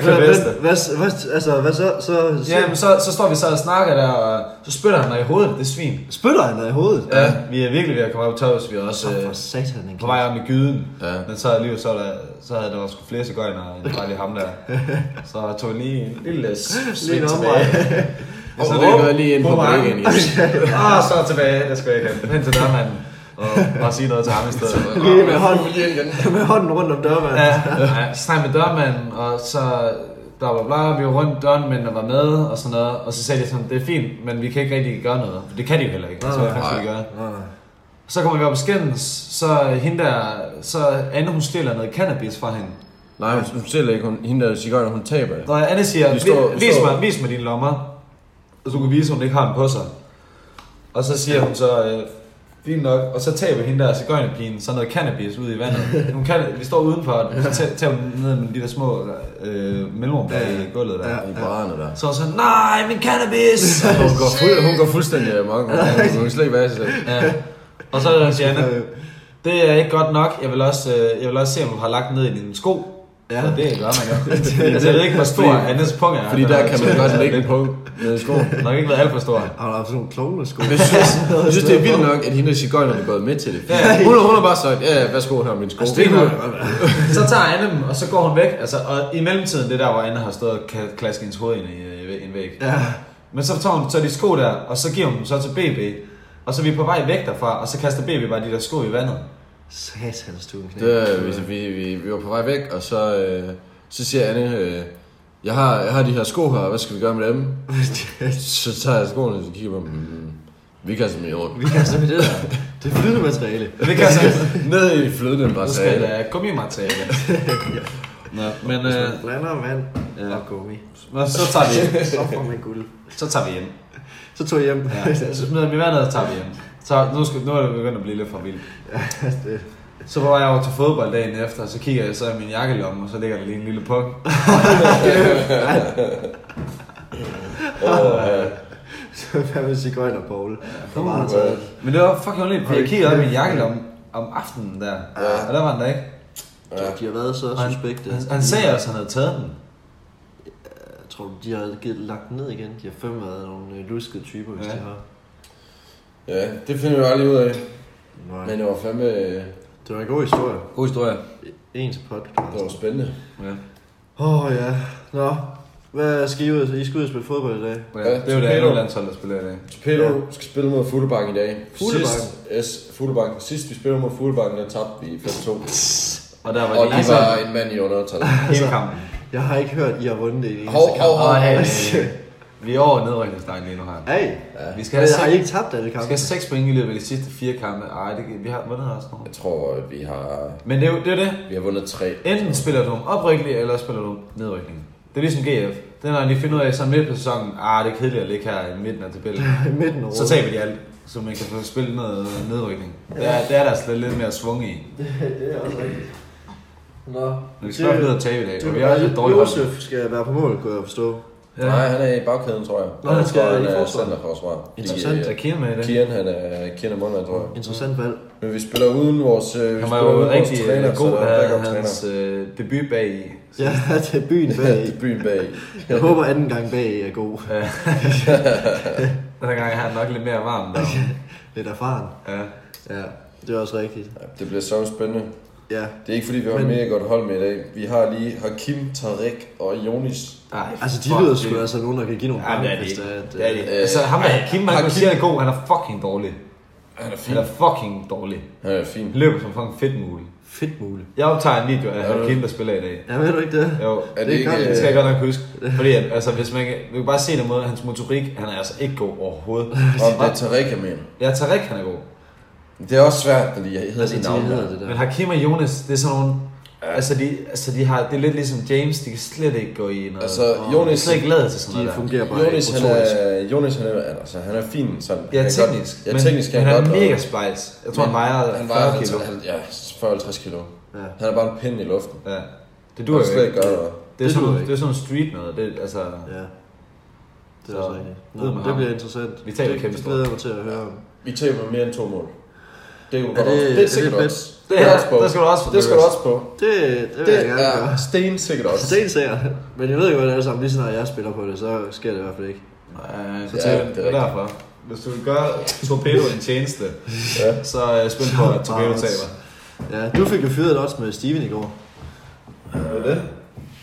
Hvad, hvad, hvad, hvad, altså, hvad så? så Ja, men så, så står vi så og snakker der, og så spytter han mig i hovedet, det er svin. Spytter han dig i hovedet? Ja, vi er virkelig ved at komme op på tops. Vi er også Så øh, satan på vej om i gyden. Ja. Men så alligevel så, er der, så havde der også flere cigøjner end bare lige ham der. Så tog lige en lille sving tilbage. Og så løber jeg lige ind på igen. Ah, så tilbage, det skal jeg ikke hen. Hen til dørmanden. Og bare sige noget til ham i stedet. Lige med hånden, med hånden rundt om dørmanden. Ja, ja, så snakkede med dørmanden, og så bla bla bla, vi var rundt, dørmændene var med, og sådan noget, og så sagde de sådan, det er fint, men vi kan ikke rigtig gøre noget, for det kan de jo heller ikke, altså hvad skal vi gøre? Nej, nej. Så kommer vi op og skændes, så hende der, så Anne hun stjæler noget cannabis fra hende. Nej, hun, hun sælger ikke. Hun, hende der cigøjner, hun taber det. Når Anne siger, Vi står- "Vi- vis, står- mig, vis mig dine lommer, og så du kan vise, at hun ikke har dem på sig. Og så siger hun så, øh, fint nok, og så taber hende der cigøjnerpigen så noget cannabis ud i vandet. Hun kan, vi står udenfor, og så tager- hun ned med de der små øh, mellemrum der i gulvet der. Ja. I barerne der. Så er sådan, nej, min cannabis! Hun går, fuld, hun går fuldstændig amok. Hun hun kan slet ikke være sig selv. ja. Og så er der Janne, det er ikke godt nok, jeg vil også, øh, jeg vil også se, om du har lagt ned i dine sko. Ja. Og det gør man jo. altså, jeg ved ikke, hvor stor Annes pung er. Fordi der er kan man godt lægge en punkt nede i skoen. Den har ikke været alt for stor. Har du haft sådan nogle klovnesko? Jeg synes, jeg synes, det er vildt nok, at hende og cigøjnerne er gået med til det. Ja. Hun, hun har bare sagt, ja, ja, værsgo her er mine sko. Fint nok. så tager Anne dem, og så går hun væk. Altså, og i mellemtiden, det er der, hvor Anne har stået og klasket hendes hoved ind i, øh, i en væg. Ja. Men så tager hun så de sko der, og så giver hun dem så til BB. Og så er vi på vej væk derfra, og så kaster BB bare de der sko i vandet. Satans, du en knæ. Det, er, vi, vi, vi, vi var på vej væk, og så, øh, så siger Anne, øh, jeg, har, jeg har de her sko her, hvad skal vi gøre med dem? så tager jeg skoene, og så kigger på dem. "Mm, Vi kaster dem i jorden. Vi kaster med det der. Det er flydende materiale. Det kan så Ned i fløden Nu bare skal der gummimateriale. Nå, men øh, Blander vand Ja. og gummi. nå, så tager vi Så får man guld. så tager vi hjem. Så tog jeg hjem. Ja, så smider vi vandet, og tager vi hjem. Så nu, skal, nu er det begyndt at blive lidt for vildt. det. Så var jeg over til fodbold dagen efter, og så kigger jeg så i min jakkelomme, og så ligger der lige en lille pung. Så hvad med cigøjner, Paul? Der var han taget. Men det var fucking underligt, for jeg kiggede op i min jakkelomme om aftenen der, og der var den der ikke. De har været så Og han, suspekte. han, han sagde også, at han havde taget den. Jeg tror, de har givet, lagt den ned igen. De har fem været nogle øh, luskede typer, hvis Ja. de har. Ja, det finder vi aldrig ud af. Nej. Men det var fandme... Det Det var en god historie. God historie. En til podcast. var spændende. Ja. Åh oh, ja. Nå. Hvad skal I ud? I skal ud og spille fodbold i dag? Ja, det er jo det andet landshold, der spiller i dag. Torpedo skal spille mod Fuglebank i dag. Fuglebanken? Sidst, yes. Sidst vi spillede mod Fuglebanken, der tabte vi 5-2. Og der var Og de de var en mand i undertal. hele kampen. Jeg har ikke hørt, I har vundet det i det eneste Hov, kamp. hov, hov. Hey, vi er over nedrykningsdagen lige nu her. Hey, Vi skal have, har I ikke tabt alle vi skal kampe? have seks point i løbet af de sidste fire kampe. Ej, det, vi har vundet også nogle. Jeg tror, at vi har, Men det er jo det. Er det. vi har vundet tre. Enten spiller du om oprykning, eller spiller du om nedrykning. Det er ligesom GF. Det er, når de finder ud af, så midt på sæsonen, ah, det er kedeligt at ligge her i midten af tabellen. I midten af Så taber de alt, så man kan få spillet noget nedrykning. Det er, det er der slet lidt mere svung i. Det er også rigtigt. Nå. Men vi skal nok videre at tabe i dag, og vi har også et dårligt hold. Josef skal være på mål, kunne jeg forstå. Ja. Nej, han er i bagkæden, tror jeg. Nå, han skal tror, han i er forsvaret. centerforsvar. Interessant. Er Kian med i det? Kian, han er Kian målmand, tror jeg. Interessant valg. Men vi spiller uden vores, øh, Han var spiller jo rigtig træner, god, er at have hans træner. øh, debut bag i. Ja, det er byen bag. Er byen bag. Jeg håber anden gang bag er god. Den her gang er han nok lidt mere varm. Der. Lidt erfaren. Ja. Ja, det er også rigtigt. Ja, Det bliver så spændende. Ja, Det er ikke fordi, vi har Men- mega godt hold med i dag. Vi har lige Hakim, Tarek og Jonis. Ej, altså de lyder det- sgu altså nogen, der kan give nogle Ja, det er det det at, Det er det. øh, Altså, ham der, Kim, man Hakim- kan sige, han er god, han er fucking dårlig. Han er Han fin. er fucking dårlig. Han er fin. Han løber som fucking fedt muligt. Fedt muligt. Jeg optager en video af. Hakim, der spiller i dag. Ja, ved du ikke det? Jo, Er det, Det ikke... kan- det skal jeg Øh, godt nok huske. Fordi at, altså, hvis man kan, vi kan bare se den måde, hans motorik, han er altså ikke god overhovedet. om det er Tarek, jeg mener. Ja, Tarek, han er god. Det er også svært, at lige hedder Altså, de de navne. hedder der. det der. Men Hakim og Jonas, det er sådan nogle... Altså, de, altså de har, det er lidt ligesom James, de kan slet ikke gå i noget. Altså, de Jonas, er slet ikke lavet til sådan De noget fungerer bare Jonas, han er, Jonas, han er, altså, han er fin. Sådan. Ja, Han kan teknisk. Godt, ja, men, teknisk kan men han han godt. er mega og- spice. Jeg tror, men han vejer han 40 vejer kilo. han, ja, 40-50 kilo. Ja. Han er bare en pind i luften. Ja. Det Du duer kan jo ikke. ikke gøre noget. Det er, Det sådan, det er sådan street noget. Det, altså, Ja. Det er Så, også rigtigt. Nå, det bliver interessant. Vi taler det, kæmpe det glæder jeg mig til at høre om. Vi taber mere end to mål. Det er, jo Er godt det- også. det er det sikkert fedt? også. det, er er, også på. der skal du også Det skal du også på. Det, det Det jeg gerne gøre. er sten sikkert også. Det ser jeg. Men jeg ved jo godt alle sammen, lige så snart jeg spiller på det, så sker det i hvert fald ikke. Nej, så Ja, det er det er derfor. Hvis du vil gøre Torpedo en tjeneste, Ja. så uh, spil på, at Torpedo taber. Ja, du fik jo fyret et odds med Steven i går. Hvad er det?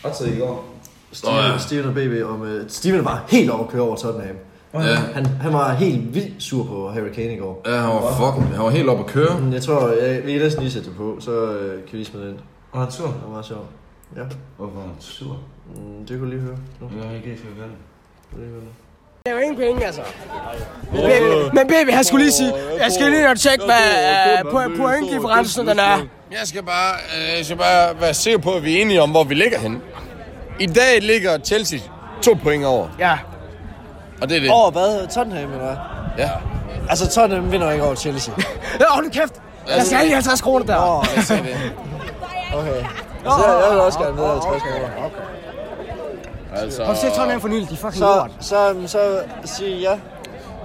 Også i går. Steven, Nå ja. Steven og BB om... Uh, Steven var helt over at køre over Tottenham. Ja. Han, han var helt vildt sur på Harry Kane i går. Ja, han var fucking, han var helt oppe at køre. Men Jeg tror, jeg, vi kan næsten lige sætte det på, så uh, kan vi smide den. Og han sur. Det var meget sjovt. Ja, Hvorfor er han sur? mm, det kunne du lige høre. Nu, Jeg har ikke helt det. kunne du lige høre det. Det er jo ingen penge, altså. Men baby, men baby, han skulle lige sige, jeg skal lige tjekke, hvad uh, po- pointdifferencen den er. Jeg skal bare, øh, jeg skal bare være sikker på, at vi er enige om, hvor vi ligger henne. I dag ligger Chelsea to point over, Ja. Og det er det. Over hvad? Tottenham, eller hvad? Ja. Altså, Tottenham vinder ikke over Chelsea. Åh, nu kæft! Jeg skal lige 50 kroner der. Åh, Jeg sagde det. okay. Altså, jeg, jeg vil også gerne vide 50 kroner. Altså, Har du set Tottenham for nylig? De er fucking Så, lort. så, så sig ja.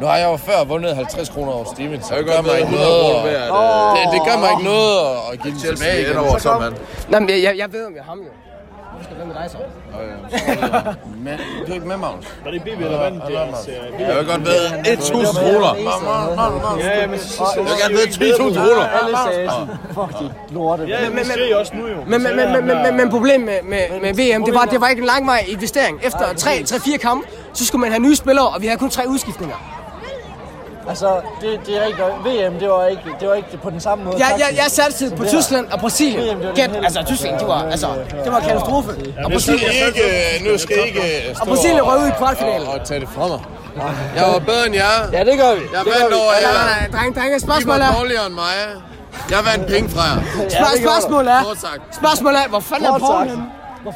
nu har jeg jo før vundet 50 kroner over Steven, så Jeg det gør mig ikke 100 noget. at- hver. Det, det gør mig ikke noget at- at give den tilbage igen. over så, mand. Nej, men jeg, jeg, jeg ved, om jeg har ham jo. Skal jeg med dig så? Men du er ikke med, Magnus. Var det Bibi, der vandt deres... øh, Jeg vil godt ved 1000 kroner. Ja, ja, men så Jeg vil gerne ved 10.000 kroner. Fuck de lorte. Ja, men det sker I også nu jo. Men, men, men, men, men, men, men problemet med, med, med VM, det var, det var ikke en langvej investering. Efter 3-4 kampe, så skulle man have nye spillere, og vi havde kun tre udskiftninger. Altså, det, det er ikke VM, det var ikke, det var ikke på den samme måde. Jeg, jeg, taktisk. jeg satte på Tyskland og Brasilien. VM, det var Gæt, den altså Tyskland, det var, altså, det var katastrofe. Og skal I Brasilien, ikke, nu skal I ikke stå og Brasilien røg ud i kvartfinalen. og, og tage det fra mig. Jeg var bedre end jer. Ja, det gør vi. Jeg vandt over jer. Nej, nej, dreng, dreng, I spørgsmålet var er, dårligere end mig. Jeg vandt penge fra jer. spørg, spørgsmålet er, spørgsmålet er, hvor fanden er Kort Paul sagt. henne? Hvor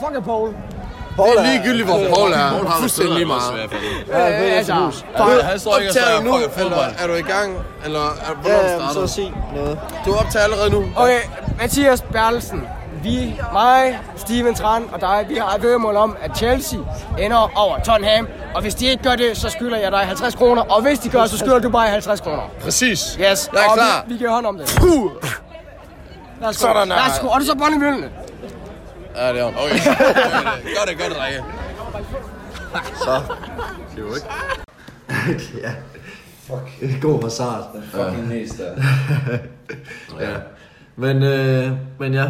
fuck er Paul? Det er ligegyldigt, hvor Paul er. Fuldstændig lige meget. Øh, altså, Han står ikke og snakker nu, eller. Er du i gang? Eller er, Ja, hvornår ja, så sig noget. du? Optager allerede nu. Okay, Mathias Bertelsen. Vi, mig, Steven Tran og dig, vi har et vedmål om, at Chelsea ender over Tottenham. Og hvis de ikke gør det, så skylder jeg dig 50 kroner. Og hvis de gør, så skylder du bare 50 kroner. Præcis. Yes, Jeg er og klar. Vi, vi giver hånd om det. Puh. Værsgo. Sådan er- Værsgo. Og du så bånd i møllene. Ja, det er on. Okay. Gør det, gør det, drenge. ja. Fuck. God hasard. Fucking næst der. Ja. Men, øh, men ja.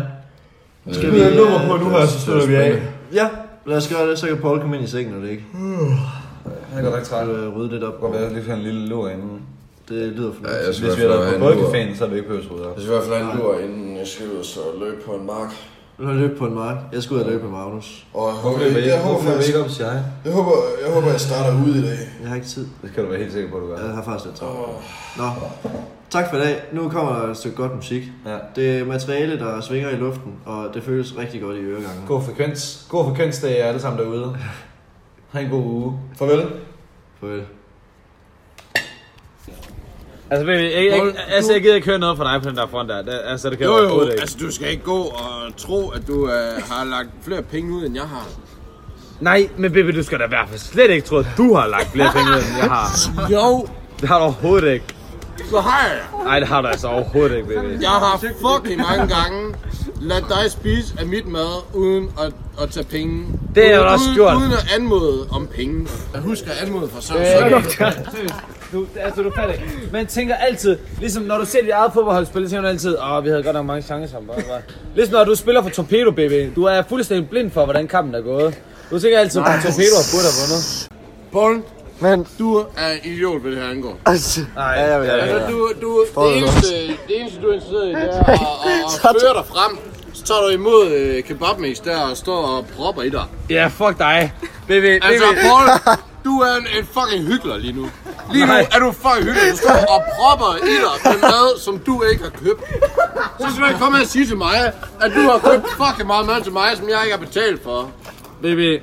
Skal vi have nummer på nu her, så slutter vi af. Ja, lad os gøre det, så kan Paul komme ind i sengen, og det ikke. Jeg kan godt træt. Øh, rydde lidt op. Det kan være lige en lille lur inden. Det lyder Ja, jeg fornuftigt. skal Hvis vi er der på en lur. Bryggefanen, så er vi ikke behøvet at rydde op. Jeg skal i hvert fald have en lur, inden jeg skal ud og så løbe på en mark. Du har løbet på en mark. Jeg skal ud og løbe med Magnus. Og jeg håber, jeg? Hvorfor håber, jeg, op, siger jeg? jeg, håber, jeg håber, jeg starter ud i dag. Jeg har ikke tid. Det skal du være helt sikker på, at du gør. Jeg har faktisk lidt travlt. Nå, tak for i dag. Nu kommer der et stykke godt musik. Ja. Det er materiale, der svinger i luften, og det føles rigtig godt i øregangen. God frekvens. God frekvens, det er alle sammen derude. Ha' en god uge. Farvel. Farvel. Altså, baby, jeg, jeg, jeg, altså, jeg gider ikke høre noget fra dig på den der front der. Det, altså, det kan Jo, jeg jo, ikke. altså du skal ikke gå og tro, at du øh, har lagt flere penge ud, end jeg har. Nej, men baby, du skal da i hvert fald slet ikke tro, at du har lagt flere penge ud, end jeg har. Jo, Det har du overhovedet ikke. så har jeg. Nej, det har du altså overhovedet ikke, baby. Jeg har fucking mange gange ladet dig spise af mit mad, uden at, at tage penge. Det du også uden, gjort. Uden at anmode om penge. Jeg husker at anmode for sådan Øh, sådan. Du, altså, du fatter ikke. Man tænker altid, ligesom når du ser dit eget fodboldhold spille, så tænker man altid, åh, vi havde godt nok mange chancer. Blah, blah. Ligesom når du spiller for Torpedo, baby. Du er fuldstændig blind for, hvordan kampen er gået. Du tænker altid, at Torpedo har burde have vundet. Paul, Men, du er idiot, hvad det her angår. altså, Nej, jeg vil Altså, gerne. du, du, det, eneste, det eneste, du er interesseret i, det er at, at, at føre dig frem. Så tager du imod øh, kebabmix der og står og propper i dig. Ja, fuck dig. Baby, Altså, baby. Paul, du er en, en fucking hyggelig lige nu. Lige nu er du fucking hyggelig. Du står og propper i dig med mad, som du ikke har købt. Så skal du ikke komme og sige til mig, at du har købt fucking meget mad til mig, som jeg ikke har betalt for. Baby.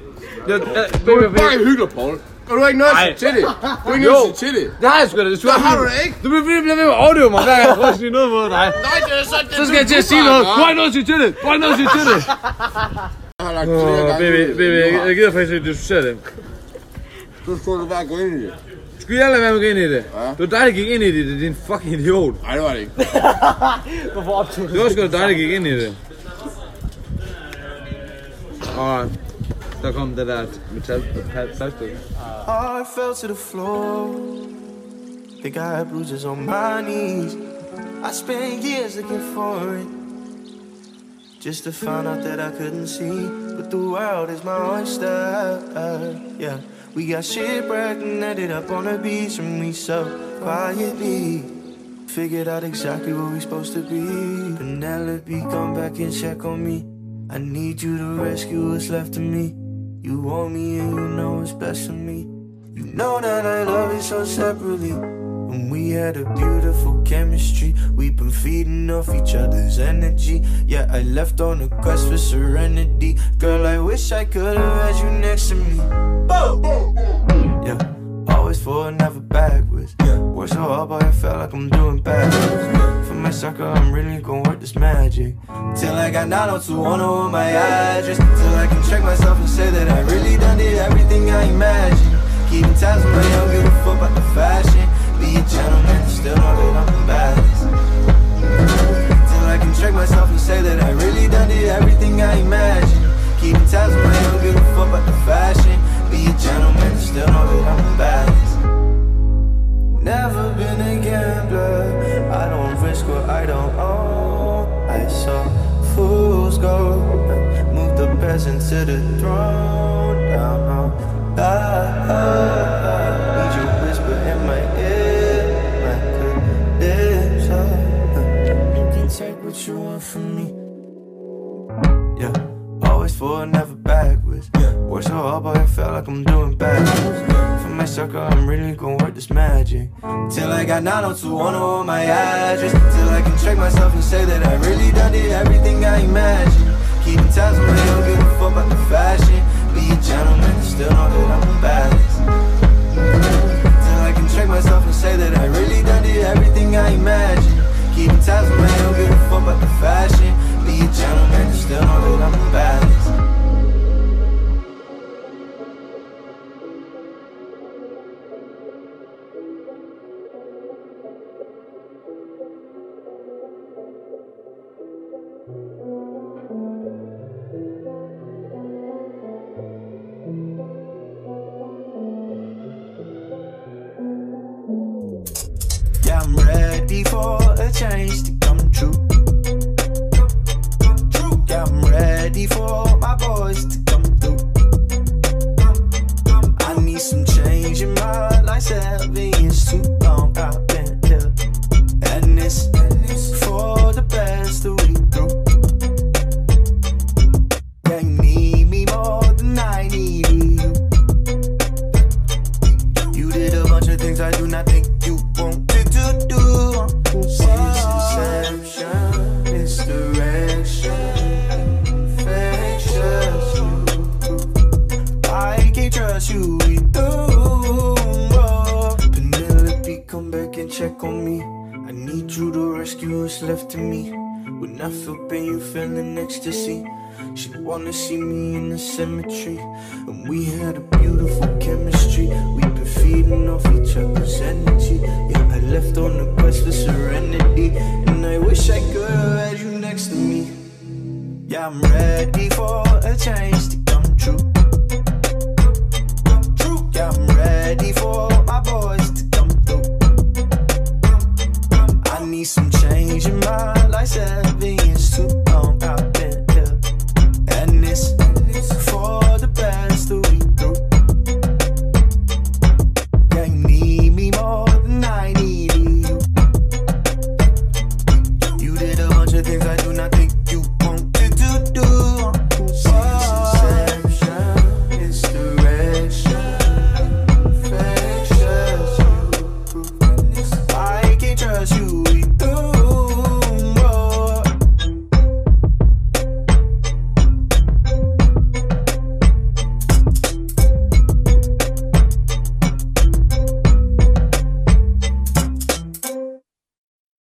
Jeg, jeg, Du er fucking hyggelig, Paul. Og du har ikke noget Nej. til det. Du har ikke noget til det. Det har jeg sgu da. Det, Det har du da ikke. Du bliver bliver ved med at overdøve mig, hver gang jeg prøver at sige noget mod dig. Nej, det er så... Det Så skal jeg til at sige noget. Du har ikke noget til det. Du har ikke noget til det. Jeg har lagt flere Åh, gange. baby, baby, jeg, gider faktisk ikke diskutere det. Så skulle du bare gå ind i det. Skulle jeg lade være med at gå ind i det? Det var dig, der gik ind i det, det er din fucking idiot. Nej, det var det ikke. Hvorfor optog du? Det var sgu da dig, der gik ind i det. Og der kom det. I fell to the floor. Think I had bruises on my knees. I spent years looking for it. Just to find out that I couldn't see. But the world is my oyster. Yeah. We got shipwrecked and ended up on the beach. And we so quietly figured out exactly where we supposed to be. Penelope, come back and check on me. I need you to rescue what's left of me. You want me and you know it's best for me. You know that I love you so separately. And we had a beautiful chemistry, we've been feeding off each other's energy. Yeah, I left on a quest for serenity. Girl, I wish I could have had you next to me. Boom! Yeah, always forward, never backwards. Yeah, work so hard, but I felt like I'm doing backwards. My sucker, I'm really gonna work this magic. Till I got 90210 on my address. Till I can check myself and say that I really done did everything I imagined. Keeping tabs on my young, a fuck about the fashion. Be a gentleman, still know that I'm the baddest. Till I can check myself and say that I really done did everything I imagined. Keeping tabs on my young, a fuck about the fashion. Be a gentleman, still know that I'm the baddest. Never been a gambler. I don't risk what I don't own. I saw fools go, move the peasant to the throne. Down on ah, ah, ah. Need you whisper in my ear, my lips. ah. You can take what you want from me. Yeah, always forward, never backwards. Work so hard, boy, I felt like I'm doing backwards. My sucker, I'm really gonna work this magic. Till I got 90210 on my address. Till I can check myself and say that I really done did everything I imagined. Keeping tabs on young, give a fuck about the fashion. Be a gentleman, still know that I'm the baddest. Till I can check myself and say that I really done did everything I imagined. Keeping tabs on young, give a fuck about the fashion. Be a gentleman, still know that I'm the baddest. A change to come true. Yeah, I'm ready for my boys to